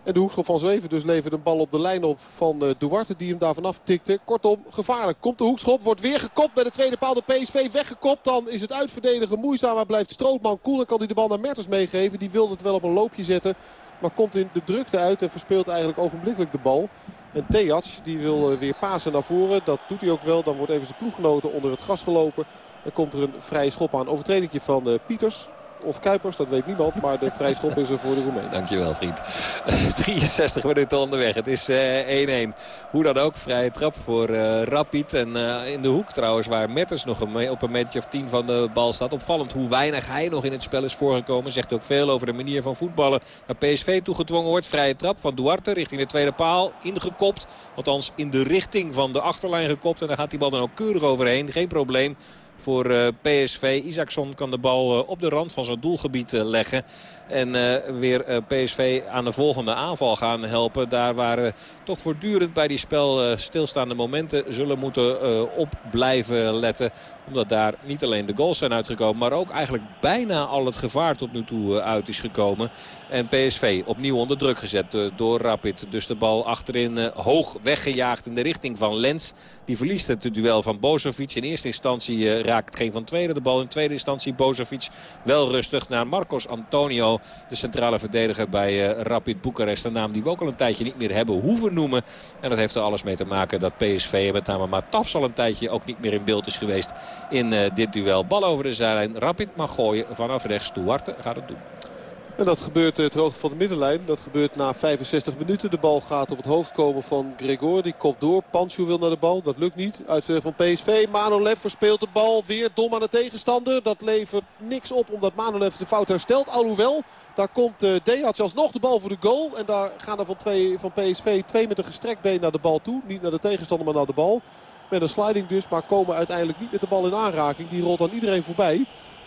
En de hoekschop van Zweven dus levert een bal op de lijn op van uh, Duarte die hem daar vanaf tikte. Kortom, gevaarlijk. Komt de hoekschop, wordt weer gekopt bij de tweede paal. De PSV weggekopt. Dan is het uitverdedigen moeizaam. Maar blijft Strootman cool en kan hij de bal naar Mertens meegeven. Die wilde het wel op een loopje zetten. Maar komt in de drukte uit en verspeelt eigenlijk ogenblikkelijk de bal. En Theats die wil weer pasen naar voren. Dat doet hij ook wel. Dan wordt even zijn ploeggenoten onder het gas gelopen. En komt er een vrije schop aan. Overtreding van uh, Pieters of Kuipers, dat weet niemand. Maar de vrije schop is er voor de Roemenen.
Dankjewel vriend. 63 minuten onderweg. Het is 1-1. Uh, Hoe dan ook, vrije trap voor uh, Rapid. En uh, in de hoek trouwens waar Metters nog een, op een metertje of 10 van de bal staat. Opvallend hoe weinig hij nog in het spel is voorgekomen. Zegt ook veel over de manier van voetballen. Waar PSV toegedwongen wordt. Vrije trap van Duarte richting de tweede paal. Ingekopt. Althans in de richting van de achterlijn gekopt. En daar gaat die bal dan ook keurig overheen. Geen probleem voor uh, PSV. Isaacson kan de bal uh, op de rand van zijn doelgebied uh, leggen. En weer PSV aan de volgende aanval gaan helpen. Daar waar toch voortdurend bij die spel stilstaande momenten zullen moeten op blijven letten. Omdat daar niet alleen de goals zijn uitgekomen. Maar ook eigenlijk bijna al het gevaar tot nu toe uit is gekomen. En PSV opnieuw onder druk gezet door Rapid. Dus de bal achterin hoog weggejaagd in de richting van Lens. Die verliest het duel van Bozovic. In eerste instantie raakt geen van tweede de bal. In tweede instantie Bozovic wel rustig naar Marcos Antonio. De centrale verdediger bij Rapid Boekarest. Een naam die we ook al een tijdje niet meer hebben hoeven noemen. En dat heeft er alles mee te maken dat PSV met name Matafs al een tijdje ook niet meer in beeld is geweest in dit duel. Bal over de zijlijn. Rapid mag gooien vanaf rechts. Duarte gaat het doen.
En dat gebeurt het hoogte van de middenlijn. Dat gebeurt na 65 minuten. De bal gaat op het hoofd komen van Gregor. Die kopt door. Pancho wil naar de bal. Dat lukt niet. Uitzending van PSV. Manolev verspeelt de bal. Weer dom aan de tegenstander. Dat levert niks op omdat Manolev de fout herstelt. Alhoewel, daar komt uh, alsnog de bal voor de goal. En daar gaan er van, twee, van PSV twee met een gestrekt been naar de bal toe. Niet naar de tegenstander, maar naar de bal. Met een sliding dus, maar komen uiteindelijk niet met de bal in aanraking. Die rolt aan iedereen voorbij.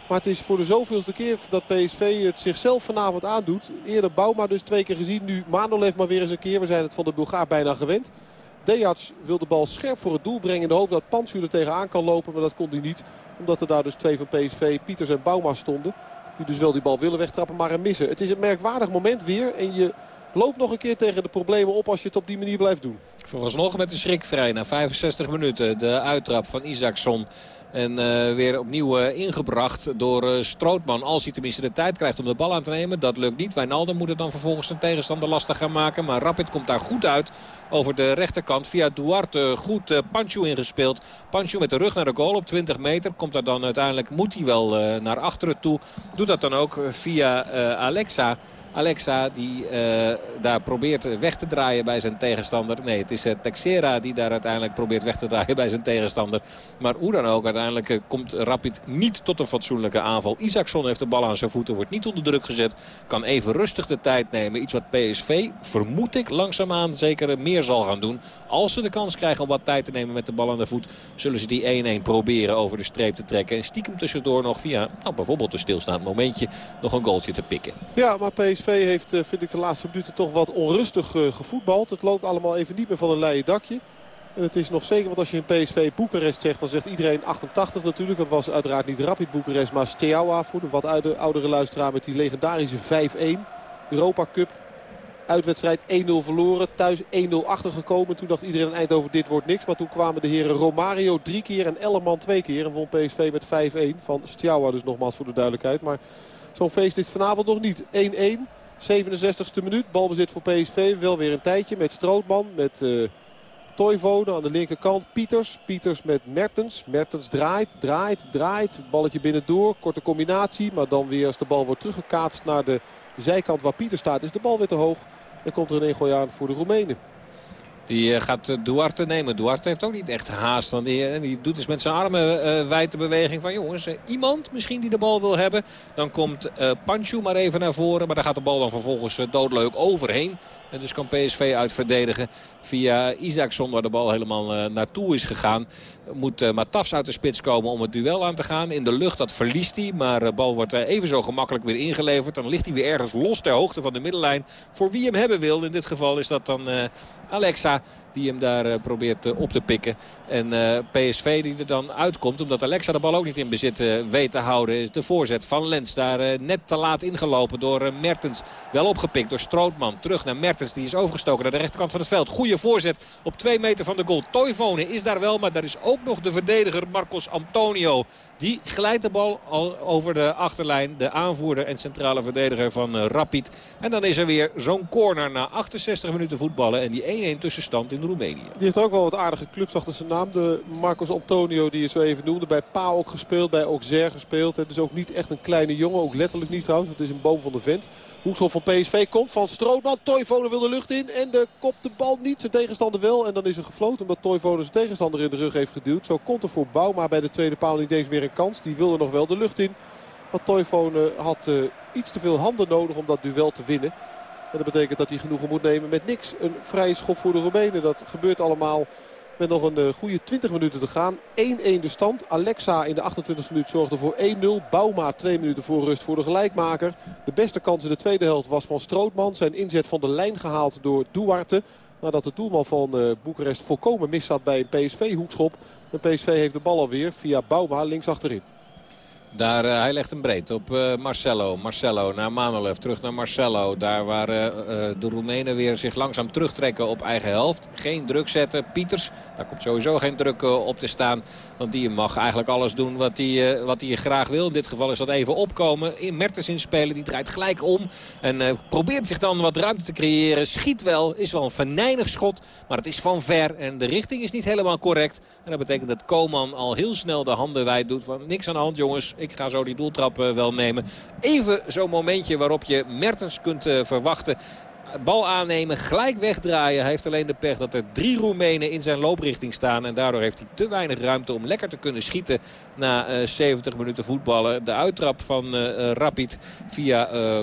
Maar het is voor de zoveelste keer dat PSV het zichzelf vanavond aandoet. Eerder Bouma dus twee keer gezien. Nu Manolev maar weer eens een keer. We zijn het van de Bulgaar bijna gewend. Dejac wil de bal scherp voor het doel brengen. In de hoop dat Pansu er tegenaan kan lopen. Maar dat kon hij niet. Omdat er daar dus twee van PSV, Pieters en Bouma stonden. Die dus wel die bal willen wegtrappen, maar hem missen. Het is een merkwaardig moment weer. En je loopt nog een keer tegen de problemen op als je het op die manier blijft doen.
Vooralsnog met de schrik vrij na 65 minuten. De uittrap van Isaacson. En uh, weer opnieuw uh, ingebracht door uh, Strootman. Als hij tenminste de tijd krijgt om de bal aan te nemen. Dat lukt niet. Wijnaldum moet het dan vervolgens zijn tegenstander lastig gaan maken. Maar Rapid komt daar goed uit over de rechterkant. Via Duarte goed Pancho ingespeeld. Pancho met de rug naar de goal op 20 meter. Komt daar dan uiteindelijk, moet hij wel naar achteren toe. Doet dat dan ook via Alexa. Alexa die uh, daar probeert weg te draaien bij zijn tegenstander. Nee, het is uh, Texera die daar uiteindelijk probeert weg te draaien bij zijn tegenstander. Maar hoe dan ook, uiteindelijk uh, komt Rapid niet tot een fatsoenlijke aanval. Isaacson heeft de bal aan zijn voeten, wordt niet onder druk gezet. Kan even rustig de tijd nemen. Iets wat PSV, vermoed ik, langzaamaan zeker meer zal gaan doen. Als ze de kans krijgen om wat tijd te nemen met de bal aan de voet... zullen ze die 1-1 proberen over de streep te trekken. En stiekem tussendoor nog via nou, bijvoorbeeld een stilstaand momentje nog een goaltje te pikken.
Ja, maar PSV PSV heeft, vind ik, de laatste minuten toch wat onrustig gevoetbald. Het loopt allemaal even niet meer van een leien dakje. En het is nog zeker, want als je in PSV Boekarest zegt... dan zegt iedereen 88 natuurlijk. Dat was uiteraard niet Rapid Boekarest, maar Steaua voor de wat oudere luisteraar... met die legendarische 5-1 Europa Cup. Uitwedstrijd 1-0 verloren. Thuis 1-0 achtergekomen. Toen dacht iedereen in Eindhoven dit wordt niks. Maar toen kwamen de heren Romario drie keer en Ellerman twee keer. En won PSV met 5-1 van Steaua dus nogmaals voor de duidelijkheid. Maar zo'n feest is vanavond nog niet. 1-1. 67e minuut. Balbezit voor PSV. Wel weer een tijdje met Strootman. Met... Uh, aan de linkerkant. Pieters. Pieters met Mertens. Mertens draait, draait, draait. Balletje binnendoor. Korte combinatie. Maar dan weer als de bal wordt teruggekaatst naar de zijkant waar Pieter staat is de bal weer te hoog. En komt er een ingooi aan voor de Roemenen.
Die eh, gaat eh, Duarte nemen. Duarte heeft ook niet echt haast. Want die, eh, die doet dus met zijn armen uh, wijd de beweging van... jongens, iemand misschien die de bal wil hebben. Dan komt uh, Panchu maar even naar voren. Maar daar gaat de bal dan vervolgens doodleuk overheen. En dus kan PSV uitverdedigen via Isaacson waar de bal helemaal naartoe is gegaan. Moet Matafs uit de spits komen om het duel aan te gaan. In de lucht, dat verliest hij. Maar de bal wordt even zo gemakkelijk weer ingeleverd. Dan ligt hij weer ergens los ter hoogte van de middenlijn. Voor wie hem hebben wil. In dit geval is dat dan Alexa die hem daar uh, probeert uh, op te pikken. En uh, PSV die er dan uitkomt. Omdat Alexa de bal ook niet in bezit weet te houden. De voorzet van Lens daar net te laat ingelopen door Mertens. Wel opgepikt door Strootman. Terug naar Mertens. Die is overgestoken naar de rechterkant van het veld. Goede voorzet op twee meter van de goal. Toivonen is daar wel. Maar daar is ook nog de verdediger Marcos Antonio. Die glijdt de bal al over de achterlijn. De aanvoerder en centrale verdediger van Rapid. En dan is er weer zo'n corner na 68 minuten voetballen. En die 1-1 tussenstand in Roemenië.
Die heeft ook wel wat aardige clubs achter zijn naam. De Marcos Antonio die je zo even noemde. Bij Pa ook gespeeld, bij Auxerre gespeeld. Het is ook niet echt een kleine jongen. Ook letterlijk niet trouwens. Het is een boom van de vent. Hoekschop van PSV komt van Strootman. Toivonen wil de lucht in. En de kop de bal niet. Zijn tegenstander wel. En dan is er gefloten omdat Toivonen zijn tegenstander in de rug heeft geduwd. Zo komt er voor Bouma bij de tweede paal niet eens meer kans. Die wilde nog wel de lucht in. Maar Toivonen had uh, iets te veel handen nodig om dat duel te winnen. En dat betekent dat hij genoegen moet nemen met niks. Een vrije schop voor de Roemenen. Dat gebeurt allemaal met nog een uh, goede 20 minuten te gaan. 1-1 de stand. Alexa in de 28e minuut zorgde voor 1-0. Bouma twee minuten voor rust voor de gelijkmaker. De beste kans in de tweede helft was van Strootman. Zijn inzet van de lijn gehaald door Duarte. Nadat de doelman van uh, Boekarest volkomen mis zat bij een PSV-hoekschop. En PSV heeft de bal alweer via Bouma links achterin.
Daar, uh, hij legt hem breed op uh, Marcelo. Marcelo naar Manolev. Terug naar Marcelo. Daar waar uh, de Roemenen weer zich langzaam terugtrekken op eigen helft. Geen druk zetten. Pieters, daar komt sowieso geen druk op te staan. Want die mag eigenlijk alles doen wat hij, wat graag wil. In dit geval is dat even opkomen. In Mertens inspelen. Die draait gelijk om. En probeert zich dan wat ruimte te creëren. Schiet wel. Is wel een venijnig schot. Maar het is van ver. En de richting is niet helemaal correct. En dat betekent dat Koman al heel snel de handen wijd doet. Van niks aan de hand jongens. Ik ga zo die doeltrap eh, wel nemen. Even zo'n momentje waarop je Mertens kunt eh, verwachten bal aannemen, gelijk wegdraaien. Hij heeft alleen de pech dat er drie Roemenen in zijn looprichting staan. En daardoor heeft hij te weinig ruimte om lekker te kunnen schieten na uh, 70 minuten voetballen. De uittrap van uh, Rapid via uh,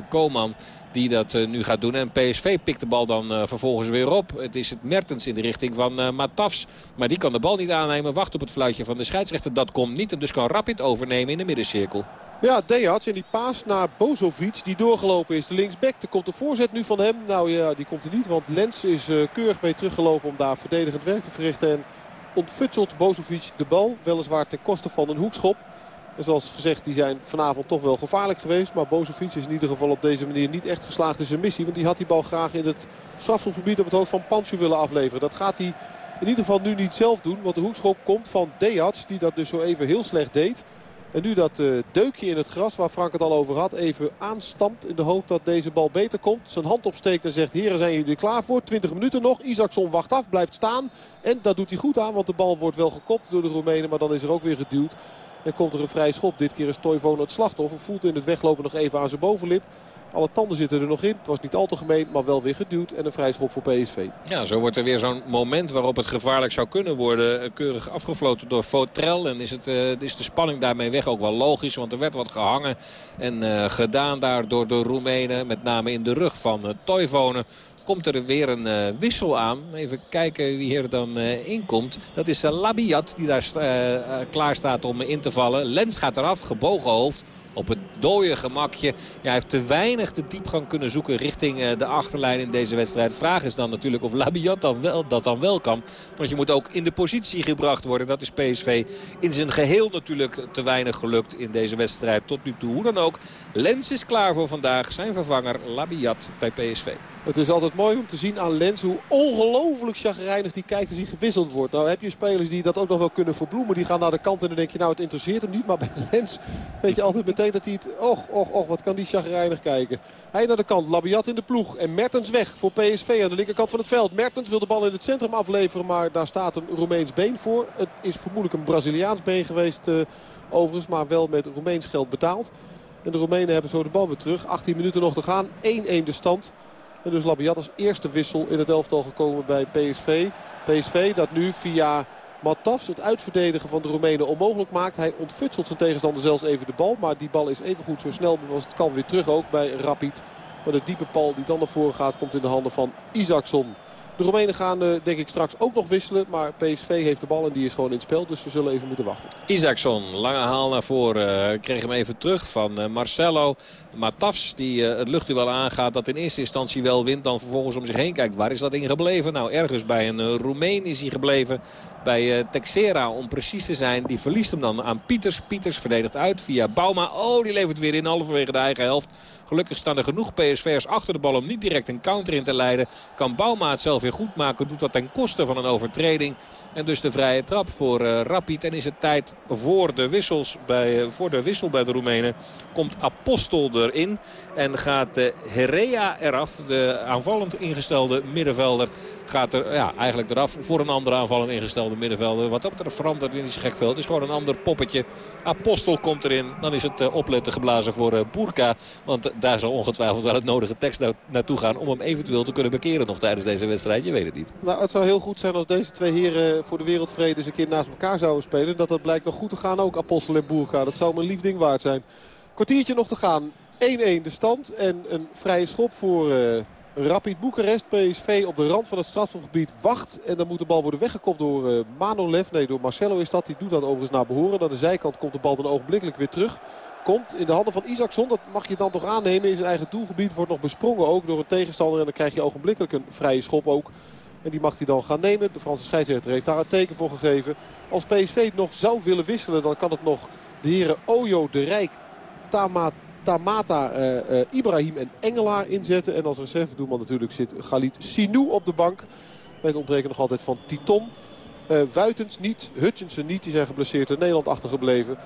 die dat uh, nu gaat doen. En PSV pikt de bal dan uh, vervolgens weer op. Het is het Mertens in de richting van uh, Matafs. Maar die kan de bal niet aannemen. Wacht op het fluitje van de scheidsrechter. Dat komt niet. En dus kan Rapid overnemen in de middencirkel.
Ja, Dejats in die paas naar Bozovic die doorgelopen is. De linksback, er komt de voorzet nu van hem. Nou ja, die komt er niet, want Lens is keurig mee teruggelopen om daar verdedigend werk te verrichten. En ontfutselt Bozovic de bal, weliswaar ten koste van een hoekschop. Zoals gezegd, die zijn vanavond toch wel gevaarlijk geweest. Maar Bozovic is in ieder geval op deze manier niet echt geslaagd in zijn missie. Want die had die bal graag in het strafschopgebied op het hoofd van Pansu willen afleveren. Dat gaat hij in ieder geval nu niet zelf doen. Want de hoekschop komt van Deats, die dat dus zo even heel slecht deed. En nu dat uh, deukje in het gras waar Frank het al over had even aanstampt in de hoop dat deze bal beter komt. Zijn hand opsteekt en zegt heren zijn jullie klaar voor. 20 minuten nog. Isaacson wacht af, blijft staan. En dat doet hij goed aan want de bal wordt wel gekopt door de Roemenen. Maar dan is er ook weer geduwd. Dan komt er een vrije schop. Dit keer is Toivonen het slachtoffer. Voelt in het weglopen nog even aan zijn bovenlip. Alle tanden zitten er nog in. Het was niet al te gemeen, maar wel weer geduwd. En een vrije schop voor PSV.
Ja, zo wordt er weer zo'n moment waarop het gevaarlijk zou kunnen worden. Eh, keurig afgefloten door Fotrel. En is, het, uh, is de spanning daarmee weg ook wel logisch. Want er werd wat gehangen en uh, gedaan daar door de Roemenen. Met name in de rug van uh, Toivonen komt er weer een uh, wissel aan. Even kijken wie er dan uh, in komt. Dat is uh, Labiat die daar klaar staat om in te vallen. Lens gaat eraf, gebogen hoofd. op het dode gemakje. Hij heeft te weinig de diepgang kunnen zoeken richting de achterlijn in deze wedstrijd. Vraag is dan natuurlijk of Labiat dan wel, dat dan wel kan. Want je moet ook in de positie gebracht worden. Dat is PSV in zijn geheel natuurlijk te weinig gelukt in deze wedstrijd tot nu toe. Hoe dan ook, Lens is klaar voor vandaag. Zijn vervanger Labiat bij PSV.
Het is altijd mooi om te zien aan Lens hoe ongelooflijk chagrijnig die kijkt als hij gewisseld wordt. Nou heb je spelers die dat ook nog wel kunnen verbloemen. Die gaan naar de kant en dan denk je nou het interesseert hem niet. Maar bij Lens weet je altijd meteen dat hij het... Och, och, och, wat kan die chagrijnig kijken. Hij naar de kant, Labiat in de ploeg en Mertens weg voor PSV aan de linkerkant van het veld. Mertens wil de bal in het centrum afleveren, maar daar staat een Roemeens been voor. Het is vermoedelijk een Braziliaans been geweest uh, overigens, maar wel met Roemeens geld betaald. En de Roemenen hebben zo de bal weer terug. 18 minuten nog te gaan. 1-1 de stand. En dus Labiat als eerste wissel in het elftal gekomen bij PSV. PSV dat nu via Matafs het uitverdedigen van de Roemenen onmogelijk maakt. Hij ontfutselt zijn tegenstander zelfs even de bal. Maar die bal is even goed zo snel als het kan weer terug ook bij Rapid. Maar de diepe bal die dan naar voren gaat komt in de handen van Isaacson. De Roemenen gaan uh, denk ik straks ook nog wisselen. Maar PSV heeft de bal en die is gewoon in het spel. Dus ze zullen even moeten wachten.
Isaacson, lange haal naar voren. Uh, kreeg hem even terug van uh, Marcelo. Matafs die het luchtduel aangaat. Dat in eerste instantie wel wint. Dan vervolgens om zich heen kijkt. Waar is dat ding gebleven? Nou ergens bij een Roemeen is hij gebleven. Bij Texera om precies te zijn. Die verliest hem dan aan Pieters. Pieters verdedigt uit via Bauma. Oh die levert weer in halverwege de eigen helft. Gelukkig staan er genoeg PSV'ers achter de bal om niet direct een counter in te leiden. Kan Bauma het zelf weer goed maken. Doet dat ten koste van een overtreding. En dus de vrije trap voor Rapid. En is het tijd voor de, wissels bij, voor de wissel bij de Roemenen. Komt Apostel erin. En gaat uh, Herea eraf. De aanvallend ingestelde middenvelder gaat er ja, eigenlijk eraf voor een andere aanvallend ingestelde middenvelder. Wat dat betreft verandert in niet zo gek. Het is gewoon een ander poppetje. Apostel komt erin. Dan is het opletten geblazen voor Burka. Want daar zal ongetwijfeld wel het nodige tekst naartoe gaan... om hem eventueel te kunnen bekeren nog tijdens deze wedstrijd. Je weet het niet.
Nou, het zou heel goed zijn als deze twee heren voor de wereldvrede eens een keer naast elkaar zouden spelen. Dat dat blijkt nog goed te gaan ook, Apostel en Boerka. Dat zou mijn lief ding waard zijn. Kwartiertje nog te gaan. 1-1 de stand en een vrije schop voor uh, Rapid Boekarest. PSV op de rand van het strafgebied wacht. En dan moet de bal worden weggekopt door uh, Manolev. Nee, door Marcelo is dat. Die doet dat overigens naar behoren. Aan de zijkant komt de bal dan ogenblikkelijk weer terug. Komt in de handen van Isaacson. Dat mag je dan toch aannemen. In zijn eigen doelgebied wordt nog besprongen ook door een tegenstander. En dan krijg je ogenblikkelijk een vrije schop ook. En die mag hij dan gaan nemen. De Franse scheidsrechter heeft daar een teken voor gegeven. Als PSV het nog zou willen wisselen, dan kan het nog de heren Ojo, De Rijk, Tama, Tamata, uh, uh, Ibrahim en Engelaar inzetten. En als reservedoelman natuurlijk zit Galit Sinou op de bank. Met ontbreken nog altijd van Titon. Uh, Wuitens niet, Hutchinson niet, die zijn geblesseerd in Nederland achtergebleven.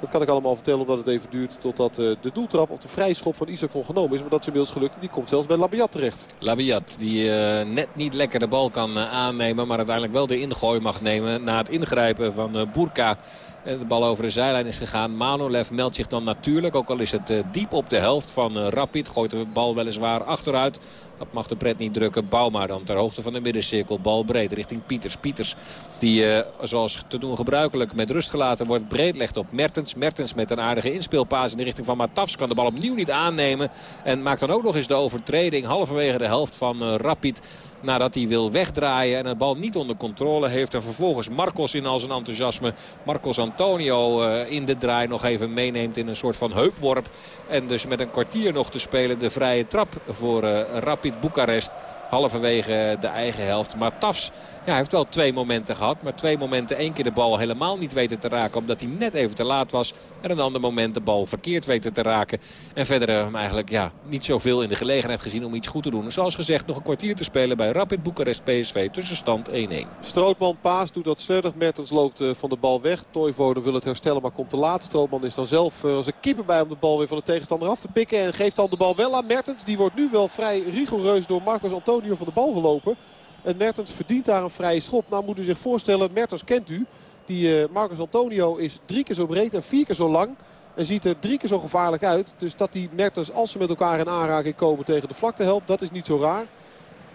Dat kan ik allemaal vertellen omdat het even duurt totdat de doeltrap of de vrijschop van Isaacson genomen is. Maar dat is inmiddels gelukt. Die komt zelfs bij Labiat terecht.
Labiat die net niet lekker de bal kan aannemen. Maar uiteindelijk wel de ingooi mag nemen na het ingrijpen van Burka. De bal over de zijlijn is gegaan. Manolev meldt zich dan natuurlijk. Ook al is het diep op de helft van Rapid. Gooit de bal weliswaar achteruit. Dat mag de pret niet drukken. Bouma dan ter hoogte van de middencirkel. Bal breed richting Pieters. Pieters die zoals te doen gebruikelijk met rust gelaten wordt. Breed legt op Mertens. Mertens met een aardige inspeelpaas in de richting van Matafs. Kan de bal opnieuw niet aannemen. En maakt dan ook nog eens de overtreding. Halverwege de helft van Rapid. Nadat hij wil wegdraaien en het bal niet onder controle heeft. En vervolgens Marcos in al zijn enthousiasme. Marcos Antonio uh, in de draai nog even meeneemt in een soort van heupworp. En dus met een kwartier nog te spelen de vrije trap voor uh, Rapid Boekarest. Halverwege de eigen helft. Maar Tafs ja, hij heeft wel twee momenten gehad. Maar twee momenten één keer de bal helemaal niet weten te raken. Omdat hij net even te laat was. En een ander moment de bal verkeerd weten te raken. En verder hem eigenlijk ja, niet zoveel in de gelegenheid gezien om iets goed te doen. En zoals gezegd nog een kwartier te spelen bij Rapid Boekarest PSV. Tussenstand 1-1.
Strootman paas doet dat slordig. Mertens loopt uh, van de bal weg. Toivonen wil het herstellen maar komt te laat. Strootman is dan zelf uh, als een keeper bij om de bal weer van de tegenstander af te pikken. En geeft dan de bal wel aan Mertens. Die wordt nu wel vrij rigoureus door Marcos Antonio van de bal gelopen. En Mertens verdient daar een vrije schop. Nou moet u zich voorstellen, Mertens kent u. Die uh, Marcus Antonio is drie keer zo breed en vier keer zo lang. En ziet er drie keer zo gevaarlijk uit. Dus dat die Mertens, als ze met elkaar in aanraking komen tegen de vlakte helpt, dat is niet zo raar.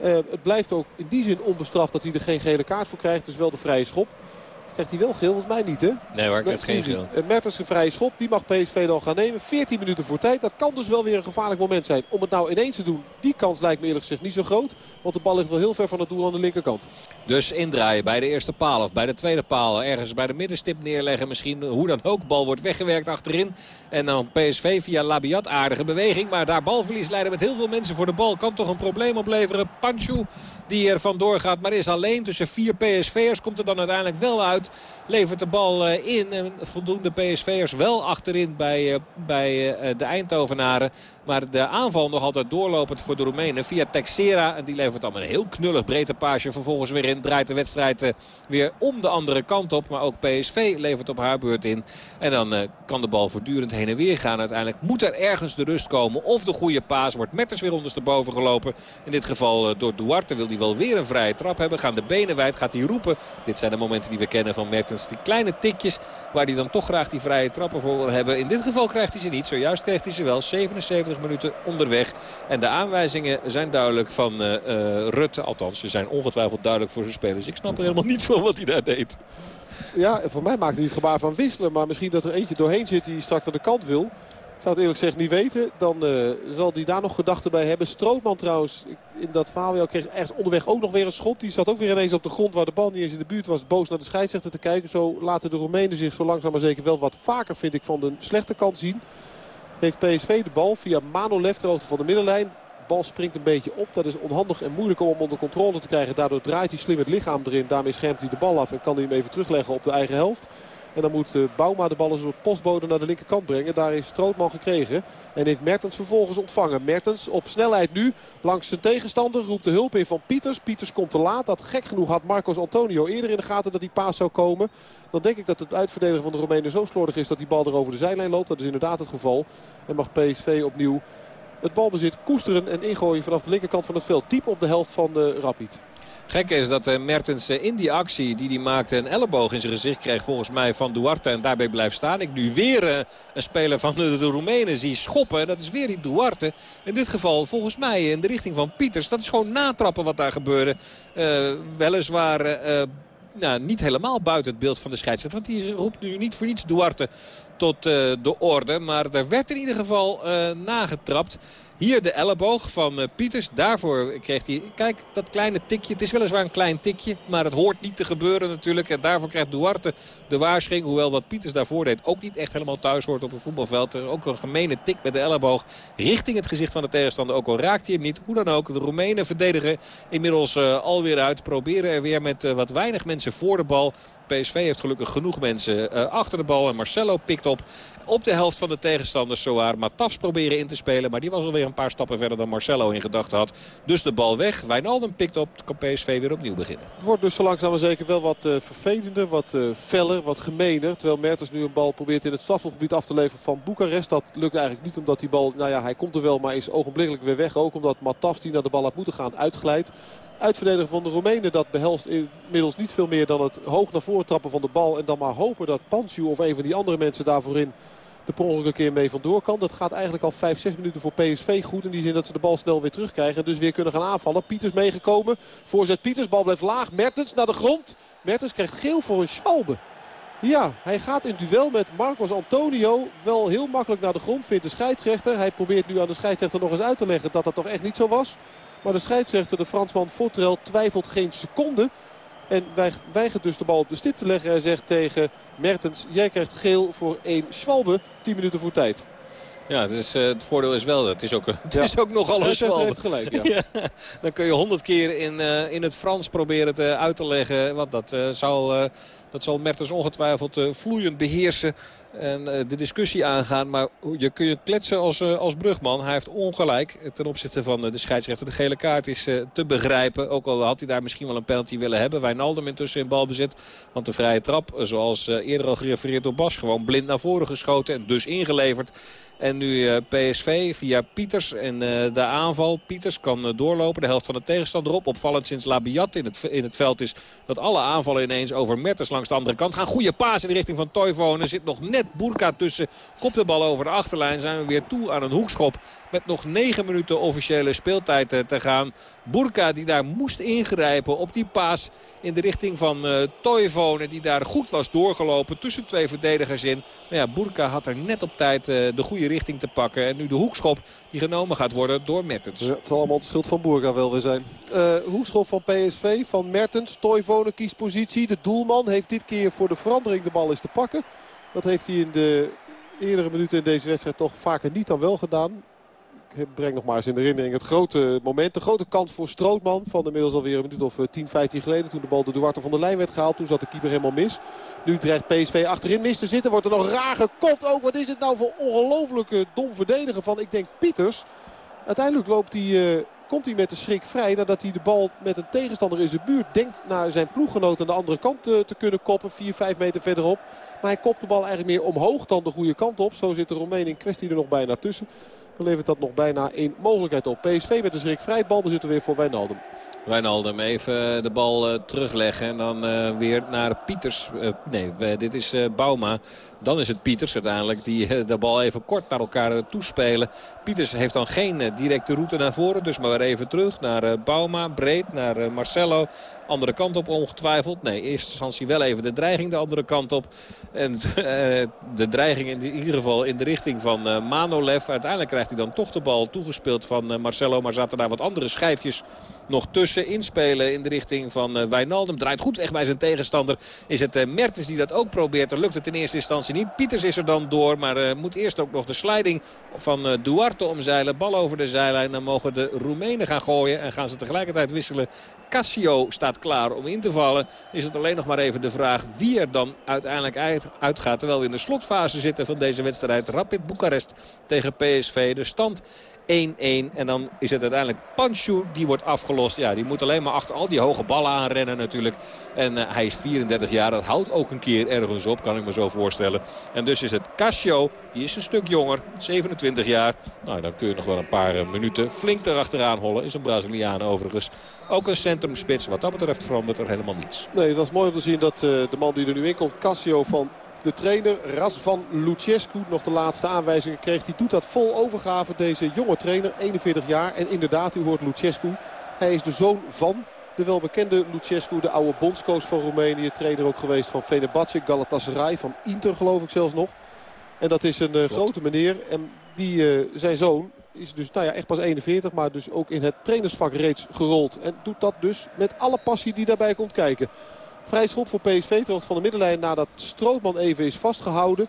Uh, het blijft ook in die zin onbestraft dat hij er geen gele kaart voor krijgt. Dus wel de vrije schop. Krijgt hij wel geel? Volgens mij niet, hè?
Nee hoor, ik heb geen geel.
Mertens een vrije schop. Die mag PSV dan gaan nemen. 14 minuten voor tijd. Dat kan dus wel weer een gevaarlijk moment zijn. Om het nou ineens te doen, die kans lijkt me eerlijk gezegd niet zo groot. Want de bal ligt wel heel ver van het doel aan de linkerkant.
Dus indraaien bij de eerste paal of bij de tweede paal. Ergens bij de middenstip neerleggen misschien. Hoe dan ook. Bal wordt weggewerkt achterin. En dan PSV via Labiat. Aardige beweging. Maar daar balverlies leiden met heel veel mensen voor de bal. Kan toch een probleem opleveren. Panchu die er vandoor gaat. Maar is alleen tussen vier PSV'ers. Komt er dan uiteindelijk wel uit. Levert de bal eh, in. En voldoende PSV'ers wel achterin bij, eh, bij eh, de Eindhovenaren. Maar de aanval nog altijd doorlopend voor de Roemenen via Texera. En die levert dan een heel knullig breedte paasje vervolgens weer in. Draait de wedstrijd weer om de andere kant op. Maar ook PSV levert op haar beurt in. En dan kan de bal voortdurend heen en weer gaan. Uiteindelijk moet er ergens de rust komen. Of de goede paas wordt Mertens weer ondersteboven gelopen. In dit geval door Duarte wil hij wel weer een vrije trap hebben. Gaan de benen wijd, gaat hij roepen. Dit zijn de momenten die we kennen van Mertens. Die kleine tikjes waar hij dan toch graag die vrije trappen voor wil hebben. In dit geval krijgt hij ze niet. Zojuist kreeg hij ze wel. 77 minuten onderweg. En de aanwijzingen zijn duidelijk van uh, uh, Rutte. Althans, ze zijn ongetwijfeld duidelijk voor zijn spelers. Ik snap er helemaal niets van wat hij daar deed.
Ja, voor mij maakte hij het gebaar van wisselen. Maar misschien dat er eentje doorheen zit die straks aan de kant wil. Zou het eerlijk gezegd niet weten. Dan uh, zal hij daar nog gedachten bij hebben. Strootman trouwens, in dat verhaal kreeg ergens onderweg ook nog weer een schot. Die zat ook weer ineens op de grond waar de bal niet eens in de buurt was. Boos naar de scheidsrechter te kijken. Zo laten de Roemenen zich zo langzaam maar zeker wel wat vaker, vind ik, van de slechte kant zien. Heeft PSV de bal via Manolev ter hoogte van de middenlijn. De bal springt een beetje op. Dat is onhandig en moeilijk om hem onder controle te krijgen. Daardoor draait hij slim het lichaam erin. Daarmee schermt hij de bal af en kan hij hem even terugleggen op de eigen helft. En dan moet Bouma de bal als een postbode naar de linkerkant brengen. Daar heeft Strootman gekregen. En heeft Mertens vervolgens ontvangen. Mertens op snelheid nu langs zijn tegenstander. Roept de hulp in van Pieters. Pieters komt te laat. Dat gek genoeg had Marcos Antonio eerder in de gaten dat die paas zou komen. Dan denk ik dat het uitverdedigen van de Romeinen zo slordig is dat die bal er over de zijlijn loopt. Dat is inderdaad het geval. En mag PSV opnieuw het balbezit koesteren en ingooien vanaf de linkerkant van het veld. Diep op de helft van de Rapid.
Gekke is dat eh, Mertens eh, in die actie die hij maakte een elleboog in zijn gezicht kreeg volgens mij van Duarte. En daarbij blijft staan. Ik nu weer eh, een speler van de, Roemenen zie schoppen. Dat is weer die Duarte. In dit geval volgens mij in de richting van Pieters. Dat is gewoon natrappen wat daar gebeurde. Weliswaar... Nou, niet helemaal buiten het beeld van de scheidsrechter. Want die roept nu niet voor niets Duarte tot de orde. Maar er werd in ieder geval nagetrapt. Hier de elleboog van uh, Pieters. Daarvoor kreeg hij, kijk, dat kleine tikje. Het is weliswaar een klein tikje, maar het hoort niet te gebeuren natuurlijk. En daarvoor krijgt Duarte de waarschuwing. Hoewel wat Pieters daarvoor deed ook niet echt helemaal thuis hoort op een voetbalveld. Ook een gemene tik met de elleboog richting het gezicht van de tegenstander. Ook al raakt hij hem niet. Hoe dan ook, de Roemenen verdedigen inmiddels uh, alweer uit. Proberen er weer met uh, wat weinig mensen voor de bal. PSV heeft gelukkig genoeg mensen uh, achter de bal. En Marcelo pikt op op de helft van de tegenstanders zowaar. Matafs proberen in te spelen. Maar die was alweer een paar stappen verder dan Marcelo in gedachten had. Dus de bal weg. Wijnaldum pikt op. Kan PSV weer opnieuw beginnen.
Het wordt dus zo langzaam maar zeker wel wat uh, vervelender. Wat uh, feller. Wat gemener. Terwijl Mertens nu een bal probeert in het strafgebied af te leveren van Boekarest. Dat lukt eigenlijk niet omdat die bal... Nou ja, hij komt er wel. Maar is ogenblikkelijk weer weg. Ook omdat Matafs die naar de bal had moeten gaan uitglijdt uitverdedigen van de Roemenen. Dat behelst inmiddels niet veel meer dan het hoog naar voren trappen van de bal. En dan maar hopen dat Pansju of een van die andere mensen daarvoor in de per een keer mee vandoor kan. Dat gaat eigenlijk al 5, 6 minuten voor PSV goed. In die zin dat ze de bal snel weer terugkrijgen. En dus weer kunnen gaan aanvallen. Pieters meegekomen. Voorzet Pieters. Bal blijft laag. Mertens naar de grond. Mertens krijgt geel voor een schwalbe. Ja, hij gaat in duel met Marcos Antonio wel heel makkelijk naar de grond, vindt de scheidsrechter. Hij probeert nu aan de scheidsrechter nog eens uit te leggen dat dat toch echt niet zo was. Maar de scheidsrechter, de Fransman Fortrel, twijfelt geen seconde. En weigert dus de bal op de stip te leggen. Hij zegt tegen Mertens, jij krijgt geel voor één Schwalbe. 10 minuten voor tijd.
Ja, het, is, uh, het voordeel is wel, het is ook, het ja. is ook nogal een Schwalbe.
heeft gelijk, ja.
ja. Dan kun je honderd keer in, uh, in het Frans proberen te uit te leggen. Want dat, uh, zal, dat zal Mertens ongetwijfeld vloeiend beheersen en uh, de discussie aangaan. Maar je kun je kletsen als, uh, als brugman. Hij heeft ongelijk ten opzichte van uh, de scheidsrechter. De gele kaart is te begrijpen. Ook al had hij daar misschien wel een penalty willen hebben. Wijnaldum intussen in balbezit. Want de vrije trap, zoals eerder al gerefereerd door Bas... gewoon blind naar voren geschoten en dus ingeleverd. En nu PSV via Pieters en de aanval. Pieters kan doorlopen, de helft van de tegenstander op. Opvallend sinds Labiat in het, in het veld is dat alle aanvallen ineens over Mertens langs de andere kant gaan. Goede paas in de richting van Toivonen. Zit nog net Burka tussen. Kopt de bal over de achterlijn. Zijn we weer toe aan een hoekschop. Met nog 9 minuten officiële speeltijd te gaan. Burka die daar moest ingrijpen op die paas in de richting van uh. Die daar goed was doorgelopen tussen twee verdedigers in. Maar ja, Burka had er net op tijd uh, de goede richting te pakken. En nu de hoekschop die genomen gaat worden door Mertens.
Ja, het zal allemaal de schuld van Burka wel weer zijn. Hoekschop van PSV, van Mertens. Toivonen kiest positie. De doelman heeft dit keer voor de verandering de bal eens te pakken. Dat heeft hij in de eerdere minuten in deze wedstrijd toch vaker niet dan wel gedaan breng nog maar eens in de herinnering het grote moment. De grote kans voor Strootman van inmiddels alweer een minuut of 10, eh, 15 geleden. Toen de bal door Duarte van der Lijn werd gehaald. Toen zat de keeper helemaal mis. Nu dreigt PSV achterin mis te zitten. Wordt er nog raar gekopt ook. Wat is het nou voor ongelooflijke dom verdedigen van, ik denk, Pieters. Uiteindelijk loopt hij... Uh, komt hij met de schrik vrij nadat hij de bal met een tegenstander in zijn buurt denkt naar zijn ploeggenoot aan de andere kant te, te kunnen koppen. 4, 5 meter verderop. Maar hij kopt de bal eigenlijk meer omhoog dan de goede kant op. Zo zit de Romein in kwestie er nog bijna tussen. Dan levert dat nog bijna een mogelijkheid op. PSV met de schrik vrij. Balbezit er weer voor Wijnaldum.
Wijnaldum even de bal uh, terugleggen. En dan weer naar Pieters. Nee, dit is Bauma. Dan is het Pieters uiteindelijk die de bal even kort naar elkaar toespelen. Pieters heeft dan geen directe route naar voren. Dus maar weer even terug naar Bauma. Breed naar Marcelo. Andere kant op ongetwijfeld. Nee, eerst instantie wel even de dreiging de andere kant op. En de dreiging in, ieder geval in de richting van Manolev. Uiteindelijk krijgt hij dan toch de bal toegespeeld van Marcelo. Maar zaten daar wat andere schijfjes nog tussen. Inspelen in de richting van Wijnaldum. Draait goed weg bij zijn tegenstander. Is het Mertens die dat ook probeert. Dan lukt het in eerste instantie niet. Pieters is er dan door. Maar moet eerst ook nog de sliding van Duarte omzeilen. Bal over de zijlijn. Dan mogen de Roemenen gaan gooien. En gaan ze tegelijkertijd wisselen. Cassio staat klaar om in te vallen. Is het alleen nog maar even de vraag wie er dan uiteindelijk uitgaat. Terwijl we in de slotfase zitten van deze wedstrijd. Rapid Boekarest tegen PSV. De stand 1-1. En dan is het uiteindelijk Panchu die wordt afgelost. Ja, die moet alleen maar achter al die hoge ballen aanrennen natuurlijk. En uh, hij is 34 jaar. Dat houdt ook een keer ergens op, kan ik me zo voorstellen. En dus is het Casio. Die is een stuk jonger. 27 jaar. Nou, dan kun je nog wel een paar uh, minuten flink erachteraan hollen. Is een Braziliaan overigens. Ook een centrumspits. Wat dat betreft verandert er helemaal niets.
Nee, het was mooi om te zien dat uh, de man die er nu in komt, Casio van de trainer Razvan Lucescu nog de laatste aanwijzingen kreeg. Die doet dat vol overgave, deze jonge trainer, 41 jaar. En inderdaad, u hoort Lucescu. Hij is de zoon van de welbekende Lucescu, de oude bondscoach van Roemenië. Trainer ook geweest van Fenerbahce, Galatasaray, van Inter geloof ik zelfs nog. En dat is een uh, grote meneer. En die, uh, zijn zoon is dus nou ja, echt pas 41, maar dus ook in het trainersvak reeds gerold. En doet dat dus met alle passie die daarbij komt kijken. Vrij schop voor PSV terug van de middenlijn nadat Strootman even is vastgehouden.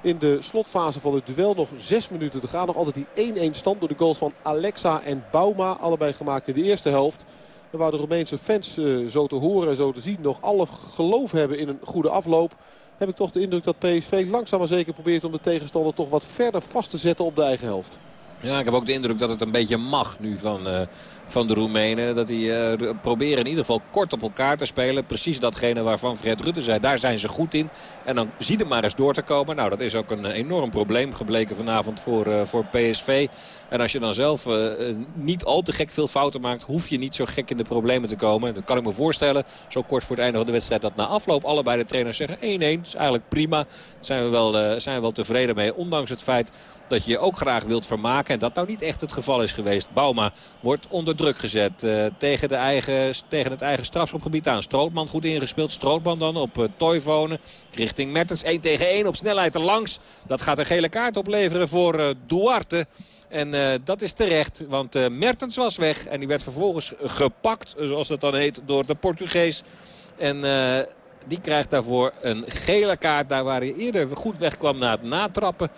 In de slotfase van het duel nog 6 minuten te gaan. Nog altijd die 1-1 stand door de goals van Alexa en Bauma. Allebei gemaakt in de eerste helft. En waar de Roemeense fans uh, zo te horen en zo te zien nog alle geloof hebben in een goede afloop. Heb ik toch de indruk dat PSV langzaam maar zeker probeert om de tegenstander toch wat verder vast te zetten op de eigen helft.
Ja, ik heb ook de indruk dat het een beetje mag nu van, uh, van de Roemenen. Dat die uh, proberen in ieder geval kort op elkaar te spelen. Precies datgene waarvan Fred Rutte zei, daar zijn ze goed in. En dan zie er maar eens door te komen. Nou, dat is ook een enorm probleem gebleken vanavond voor, voor PSV. En als je dan zelf niet al te gek veel fouten maakt... hoef je niet zo gek in de problemen te komen. Dat kan ik me voorstellen, zo kort voor het einde van de wedstrijd... dat na afloop allebei de trainers zeggen 1-1. Dat is eigenlijk prima. Daar zijn we wel, zijn we wel tevreden mee. Ondanks het feit dat je je ook graag wilt vermaken. En dat nou niet echt het geval is geweest. Bauma wordt onder druk gezet tegen, de eigen, tegen het eigen strafschopgebied aan. Strootman goed ingespeeld. Strootman dan op uh, richting Mertens. 1 tegen 1 op snelheid erlangs. Dat gaat een gele kaart opleveren voor Duarte. En uh, dat is terecht, want uh, Mertens was weg. En die werd vervolgens gepakt, zoals dat dan heet, door de Portugees. En uh, die krijgt daarvoor een gele kaart. Daar waar hij eerder goed wegkwam na het natrappen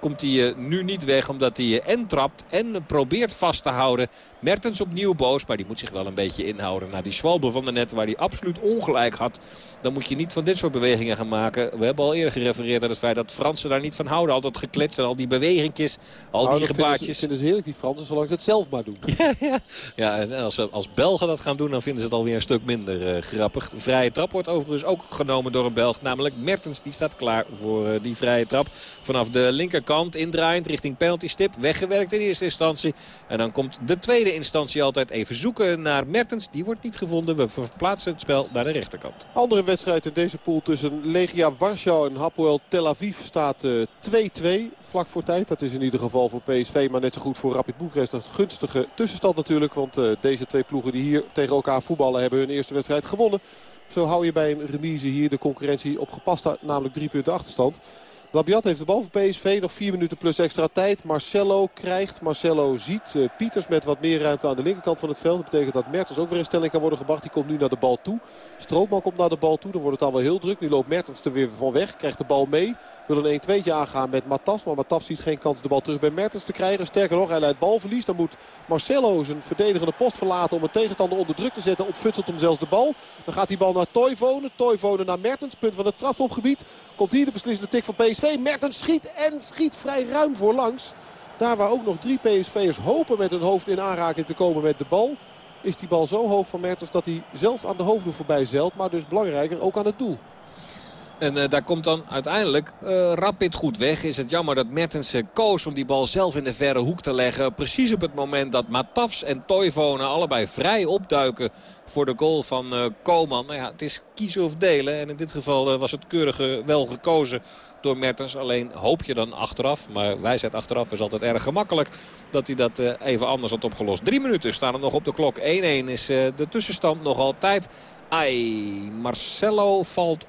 komt hij eh, nu niet weg. Omdat hij eh, en trapt en probeert vast te houden. Mertens opnieuw boos, maar die moet zich wel een beetje inhouden. Na die zwalbe van de net waar hij absoluut ongelijk had. Dan moet je niet van dit soort bewegingen gaan maken. We hebben al eerder gerefereerd aan het feit dat Fransen daar niet van houden. Altijd gekletst en al die bewegingjes, al nou, die gebaartjes.
Vinden ze, vinden ze heerlijk die Fransen, zolang ze het zelf maar doen.
ja, ja. ja en als, als Belgen dat gaan doen, dan vinden ze het alweer een stuk minder uh, grappig. De vrije trap wordt overigens ook genomen door een Belg. Namelijk Mertens, die staat klaar voor uh, die vrije trap. Vanaf de linkerkant kant. Indraaiend richting penalty stip. Weggewerkt in eerste instantie. En dan komt de tweede instantie altijd even zoeken naar Mertens. Die wordt niet gevonden. We verplaatsen het spel naar de rechterkant.
Andere wedstrijd in deze pool tussen Legia Warschau en Hapoel Tel Aviv staat 2-2. vlak voor tijd. Dat is in ieder geval voor PSV. Maar net zo goed voor Rapid Boekarest. Een gunstige tussenstand natuurlijk. Want deze twee ploegen die hier tegen elkaar voetballen hebben hun eerste wedstrijd gewonnen. Zo hou je bij een remise hier de concurrentie op gepast, namelijk drie punten achterstand. Labiat heeft de bal voor PSV. Nog vier minuten plus extra tijd. Marcelo krijgt. Marcelo ziet uh, Pieters met wat meer ruimte aan de linkerkant van het veld. Dat betekent dat Mertens ook weer in stelling kan worden gebracht. Die komt nu naar de bal toe. Stroopman komt naar de bal toe. Dan wordt het al wel heel druk. Nu loopt Mertens er weer van weg. Krijgt de bal mee. Wil een 1-2'tje aangaan met Matas. Maar Matas ziet geen kans de bal terug bij Mertens te krijgen. Sterker nog, hij leidt balverlies. Dan moet Marcelo zijn verdedigende post verlaten om een tegenstander onder druk te zetten. Ontfutselt hem zelfs de bal. Dan gaat die bal naar Toivonen. Toivonen naar Mertens. Punt van het strafschopgebied. Komt hier de beslissende tik van PSV. Mertens schiet en schiet vrij ruim voorlangs. Daar waar ook nog drie PSV'ers hopen met hun hoofd in aanraking te komen met de bal. Is die bal zo hoog van Mertens dat hij zelfs aan de hoofden voorbij zeilt. Maar dus belangrijker ook aan het doel.
En uh, daar komt dan uiteindelijk uh, Rapid goed weg. Is het jammer dat Mertens uh, koos om die bal zelf in de verre hoek te leggen. Precies op het moment dat Matafs en Toivonen allebei vrij opduiken voor de goal van Koman. Nou ja, het is kiezen of delen. En in dit geval was het keurige wel gekozen door Mertens. Alleen hoop je dan achteraf, maar wijsheid achteraf is altijd erg gemakkelijk... dat hij dat even anders had opgelost. Drie minuten staan er nog op de klok. 1-1 is de tussenstand nog altijd. Ai, Marcelo valt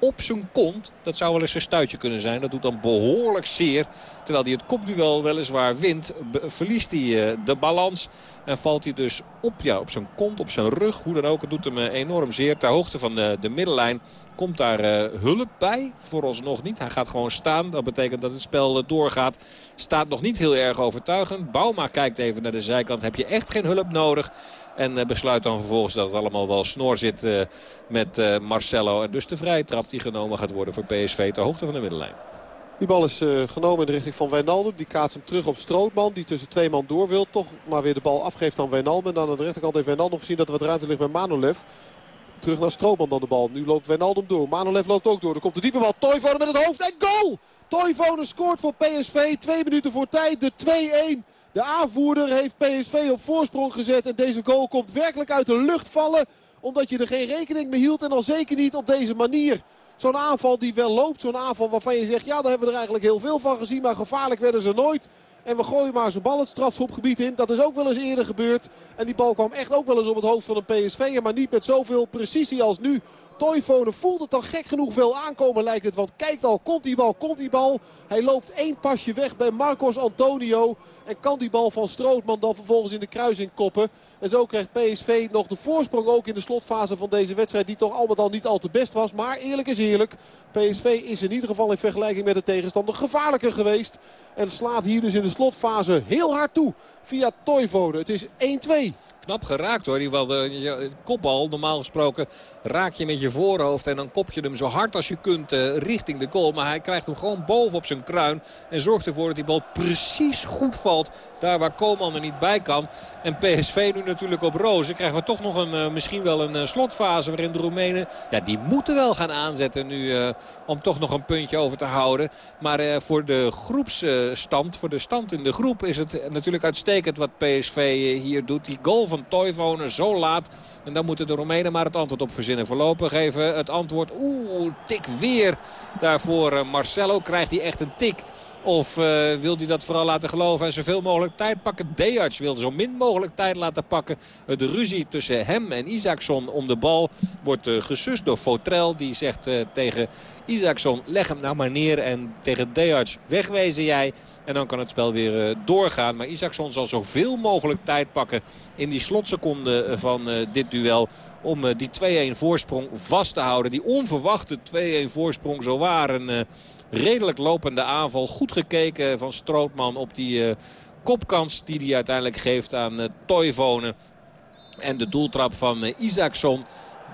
op zijn kont. Dat zou wel eens een stuitje kunnen zijn. Dat doet dan behoorlijk zeer. Terwijl hij het kopduel weliswaar wint, verliest hij de balans. En valt hij dus op, ja, op zijn kont, op zijn rug. Hoe dan ook, het doet hem enorm zeer. Ter hoogte van de, de middenlijn komt daar hulp bij. Vooralsnog niet. Hij gaat gewoon staan. Dat betekent dat het spel doorgaat. Staat nog niet heel erg overtuigend. Bauma kijkt even naar de zijkant. Heb je echt geen hulp nodig? En uh, besluit dan vervolgens dat het allemaal wel snor zit met Marcelo. En dus de vrije trap die genomen gaat worden voor PSV ter hoogte van de middenlijn.
Die bal is genomen in de richting van Wijnaldum. Die kaatst hem terug op Strootman. Die tussen twee man door wil. Toch maar weer de bal afgeeft aan Wijnaldum. En dan aan de rechterkant heeft Wijnaldum gezien dat er wat ruimte ligt bij Manolev. Terug naar Strootman dan de bal. Nu loopt Wijnaldum door. Manolev loopt ook door. Er komt de diepe bal. Toivonen met het hoofd en goal! Toivonen scoort voor PSV. Twee minuten voor tijd. De 2-1. De aanvoerder heeft PSV op voorsprong gezet. En deze goal komt werkelijk uit de lucht vallen. Omdat je er geen rekening mee hield. En al zeker niet op deze manier. Zo'n aanval die wel loopt. Zo'n aanval waarvan je zegt, ja daar hebben we er eigenlijk heel veel van gezien. Maar gevaarlijk werden ze nooit. En we gooien maar zo'n bal het strafschopgebied in. Dat is ook wel eens eerder gebeurd. En die bal kwam echt ook wel eens op het hoofd van een PSV. Maar niet met zoveel precisie als nu. Toivonen voelt het dan gek genoeg veel aankomen lijkt het. Want kijkt al, komt die bal, komt die bal. Hij loopt één pasje weg bij Marcos Antonio. En kan die bal van Strootman dan vervolgens in de kruising koppen. En zo krijgt PSV nog de voorsprong ook in de slotfase van deze wedstrijd. Die toch allemaal al niet al te best was. Maar eerlijk is eerlijk. PSV is in ieder geval in vergelijking met de tegenstander gevaarlijker geweest. En slaat hier dus in de slotfase heel hard toe via Toivonen. Het is 1-2
knap geraakt hoor. Die wel de kopbal, normaal gesproken raak je met je voorhoofd en dan kop je hem zo hard als je kunt uh, richting de goal. Maar hij krijgt hem gewoon boven op zijn kruin en zorgt ervoor dat die bal precies goed valt. Daar waar Koolman er niet bij kan. En PSV nu natuurlijk op rozen. Krijgen we toch nog een, uh, misschien wel een uh, slotfase waarin de Roemenen... Ja, die moeten wel gaan aanzetten nu om toch nog een puntje over te houden. Maar voor de groepsstand, voor de stand in de groep is het natuurlijk uitstekend wat PSV hier doet. Die goal van Toivonen zo laat. En dan moeten de Roemenen maar het antwoord op verzinnen. Voorlopig even het antwoord. Oeh, tik weer daarvoor Marcelo. Krijgt hij echt een tik. Of uh, wil hij dat vooral laten geloven en zoveel mogelijk tijd pakken? Dejac wil zo min mogelijk tijd laten pakken. De ruzie tussen hem en Isaacson om de bal wordt uh, gesust door Fotrel. Die zegt tegen Isaacson, leg hem nou maar neer. En tegen Dejac, wegwezen jij. En dan kan het spel weer doorgaan. Maar Isaacson zal zoveel mogelijk tijd pakken in die slotseconde van dit duel om die 2-1 voorsprong vast te houden. Die onverwachte 2-1 voorsprong zo waren redelijk lopende aanval. Goed gekeken van Strootman op die uh, kopkans die hij uiteindelijk geeft aan uh, Toivonen. En de doeltrap van uh, Isaacson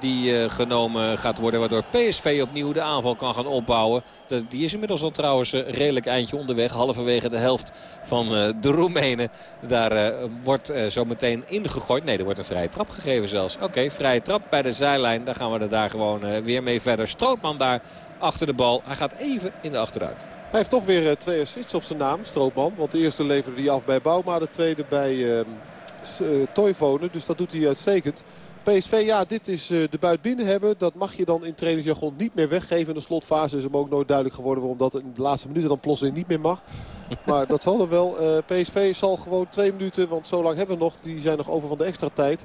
die genomen gaat worden. Waardoor PSV opnieuw de aanval kan gaan opbouwen. Die is inmiddels al trouwens een redelijk eindje onderweg. Halverwege de helft van de Roemenen. Daar wordt zo meteen ingegooid. Nee, er wordt een vrije trap gegeven zelfs. Oké, vrije trap bij de zijlijn. Daar gaan we er daar gewoon weer mee verder. Strootman daar achter de bal. Hij gaat even in de achteruit.
Hij heeft toch weer twee assists op zijn naam, Stroopman. Want de eerste leverde hij af bij Bouma, de tweede bij uh, Toivonen. Dus dat doet hij uitstekend. PSV, ja, dit is de buit binnen hebben. Dat mag je dan in trainingsjargon niet meer weggeven in de slotfase. Is hem ook nooit duidelijk geworden waarom dat in de laatste minuten dan plotseling niet meer mag. Maar dat zal er wel. PSV zal gewoon twee minuten, want zo lang hebben we nog. Die zijn nog over van de extra tijd.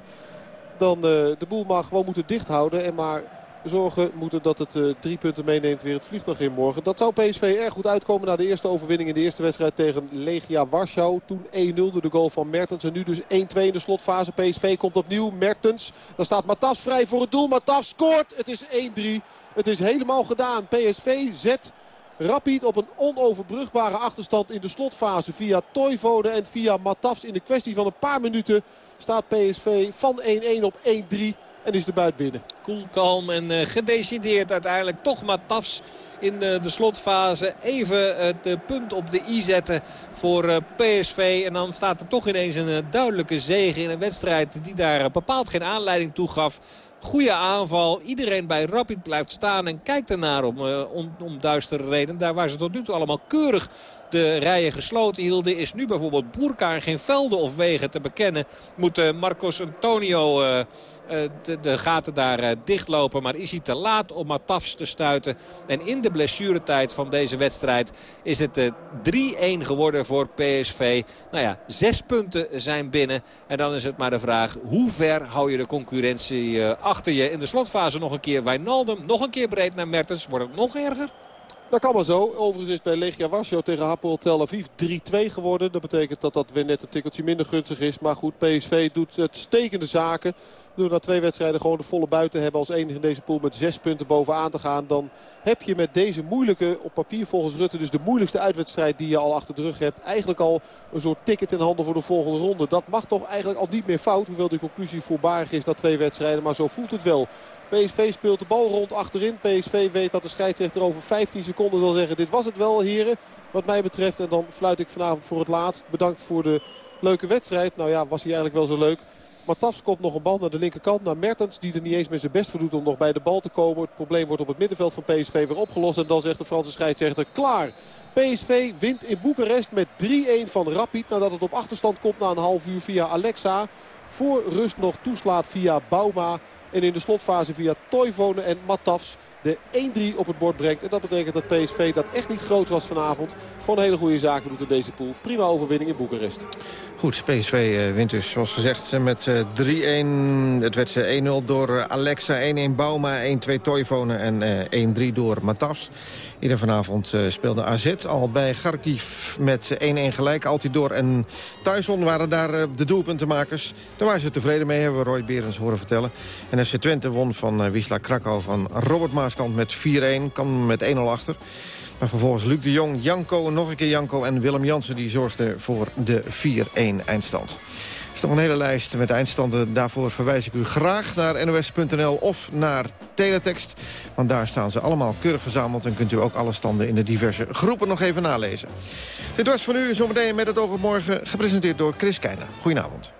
Dan de boel mag gewoon moeten dicht houden. En maar zorgen moeten dat het uh, drie punten meeneemt weer het vliegtuig in morgen. Dat zou PSV erg goed uitkomen na de eerste overwinning in de eerste wedstrijd tegen Legia Warschau. Toen 1-0 door de goal van Mertens. En nu dus 1-2 in de slotfase. PSV komt opnieuw. Mertens. Dan staat Matas vrij voor het doel. Matas scoort. Het is 1-3. Het is helemaal gedaan. PSV zet Rapid op een onoverbrugbare achterstand in de slotfase. Via Toivonen en via Matafs in de kwestie van een paar minuten staat PSV van 1-1 op 1-3. En is de buit binnen.
Koel, kalm en uh, gedecideerd uiteindelijk. Toch Matafs in de, de, slotfase even uh, de punt op de i zetten voor uh, PSV. En dan staat er toch ineens een duidelijke zege in een wedstrijd die daar bepaald geen aanleiding toe gaf. Goede aanval. Iedereen bij Rapid blijft staan en kijkt ernaar om, om, om duistere reden. Daar waar ze tot nu toe allemaal keurig de rijen gesloten hielden. Is nu bijvoorbeeld Boerka en geen velden of wegen te bekennen. Moet Marcos Antonio uh, de, de, gaten daar uh, dichtlopen. Maar is hij te laat om Matafs te stuiten. En in de blessuretijd van deze wedstrijd is het uh, 3-1 geworden voor PSV. Nou ja, zes punten zijn binnen. En dan is het maar de vraag hoe ver hou je de concurrentie achter je. In de slotfase nog een keer Wijnaldum. Nog een keer breed naar Mertens. Wordt het nog erger?
Dat kan maar zo. Overigens is bij Legia Warschau tegen Hapoel Tel Aviv 3-2 geworden. Dat betekent dat dat weer net een tikkeltje minder gunstig is. Maar goed, PSV doet het stekende zaken. Door na twee wedstrijden gewoon de volle buiten hebben als enige in deze pool met zes punten bovenaan te gaan. Dan heb je met deze moeilijke, op papier volgens Rutte dus de moeilijkste uitwedstrijd die je al achter de rug hebt. Eigenlijk al een soort ticket in handen voor de volgende ronde. Dat mag toch eigenlijk al niet meer fout. Hoewel de conclusie voorbarig is na twee wedstrijden. Maar zo voelt het wel. PSV speelt de bal rond achterin. PSV weet dat de scheidsrechter over 15 seconden zal zeggen. Dit was het wel heren wat mij betreft. En dan fluit ik vanavond voor het laatst. Bedankt voor de leuke wedstrijd. Nou ja, was hij eigenlijk wel zo leuk. Matafs komt nog een bal naar de linkerkant. Naar Mertens die er niet eens met zijn best voor doet om nog bij de bal te komen. Het probleem wordt op het middenveld van PSV weer opgelost. En dan zegt de Franse scheidsrechter klaar. PSV wint in Boekarest met 3-1 van Rapid. Nadat het op achterstand komt na een half uur via Alexa. Voor rust nog toeslaat via Bauma. En in de slotfase via Toivonen en Matafs de 1-3 op het bord brengt. En dat betekent dat PSV, dat echt niet groot was vanavond... gewoon hele goede zaken doet in deze pool. Prima overwinning in Boekarest.
Goed, PSV uh, wint dus, zoals gezegd, met uh, 3-1. Het werd 1-0 door Alexa, 1-1 Bauma, 1-2 Toivonen en uh, 1-3 door Matafs. Ieder vanavond uh, speelde AZ al bij Kharkiv met 1-1 gelijk. Altidoor en Thuison waren daar uh, de doelpuntenmakers. Daar waren ze tevreden mee, hebben we Roy Berens horen vertellen. En FC Twente won van Wisla Krakau van Robert Maaskant met 4-1. Kan met 1-0 achter. Maar vervolgens Luc de Jong, Janko, nog een keer Janko en Willem Jansen... die zorgden voor de 4-1 eindstand is nog een hele lijst met eindstanden. Daarvoor verwijs ik u graag naar nos.nl of naar Teletext. Want daar staan ze allemaal keurig verzameld... en kunt u ook alle standen in de diverse groepen nog even nalezen. Dit was van u zometeen met het oog op morgen... gepresenteerd door Chris Keijner. Goedenavond.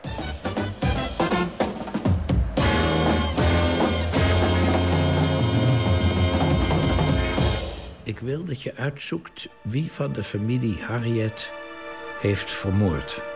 Ik wil dat je uitzoekt wie van de familie Harriet heeft vermoord.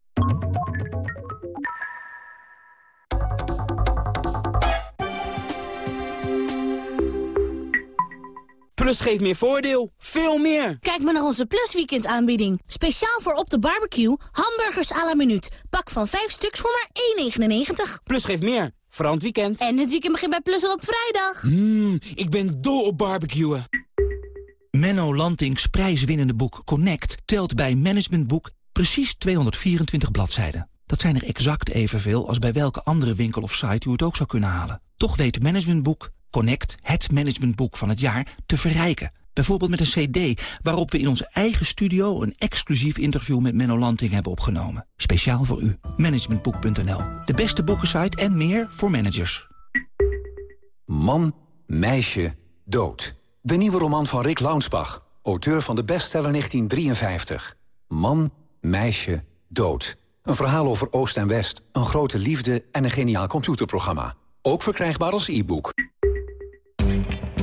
Plus geeft meer voordeel. Veel meer.
Kijk maar naar onze Plus Weekend aanbieding. Speciaal voor op de barbecue. Hamburgers à la minuut. Pak van 5 stuks voor maar 1,99.
Plus geeft meer. Vooral het weekend.
En het weekend begint bij Plus al op vrijdag.
Mmm, ik ben dol op barbecuen.
Menno Lantings prijswinnende boek Connect telt bij Managementboek precies 224 bladzijden. Dat zijn er exact evenveel als bij welke andere winkel of site u het ook zou kunnen halen. Toch weet Managementboek Connect, het managementboek van het jaar, te verrijken. Bijvoorbeeld met een cd waarop we in onze eigen studio... een exclusief interview met Menno Lanting hebben opgenomen. Speciaal voor u. Managementboek.nl. De beste boekensite en meer voor managers.
Man, meisje, dood. De nieuwe roman van Rick Launsbach. Auteur van de bestseller 1953. Man, meisje, dood. Een verhaal over Oost en West. Een grote liefde en een geniaal computerprogramma. Ook verkrijgbaar als e-book.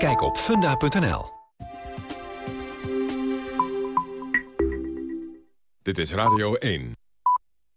Kijk op funda.nl.
Dit is Radio 1.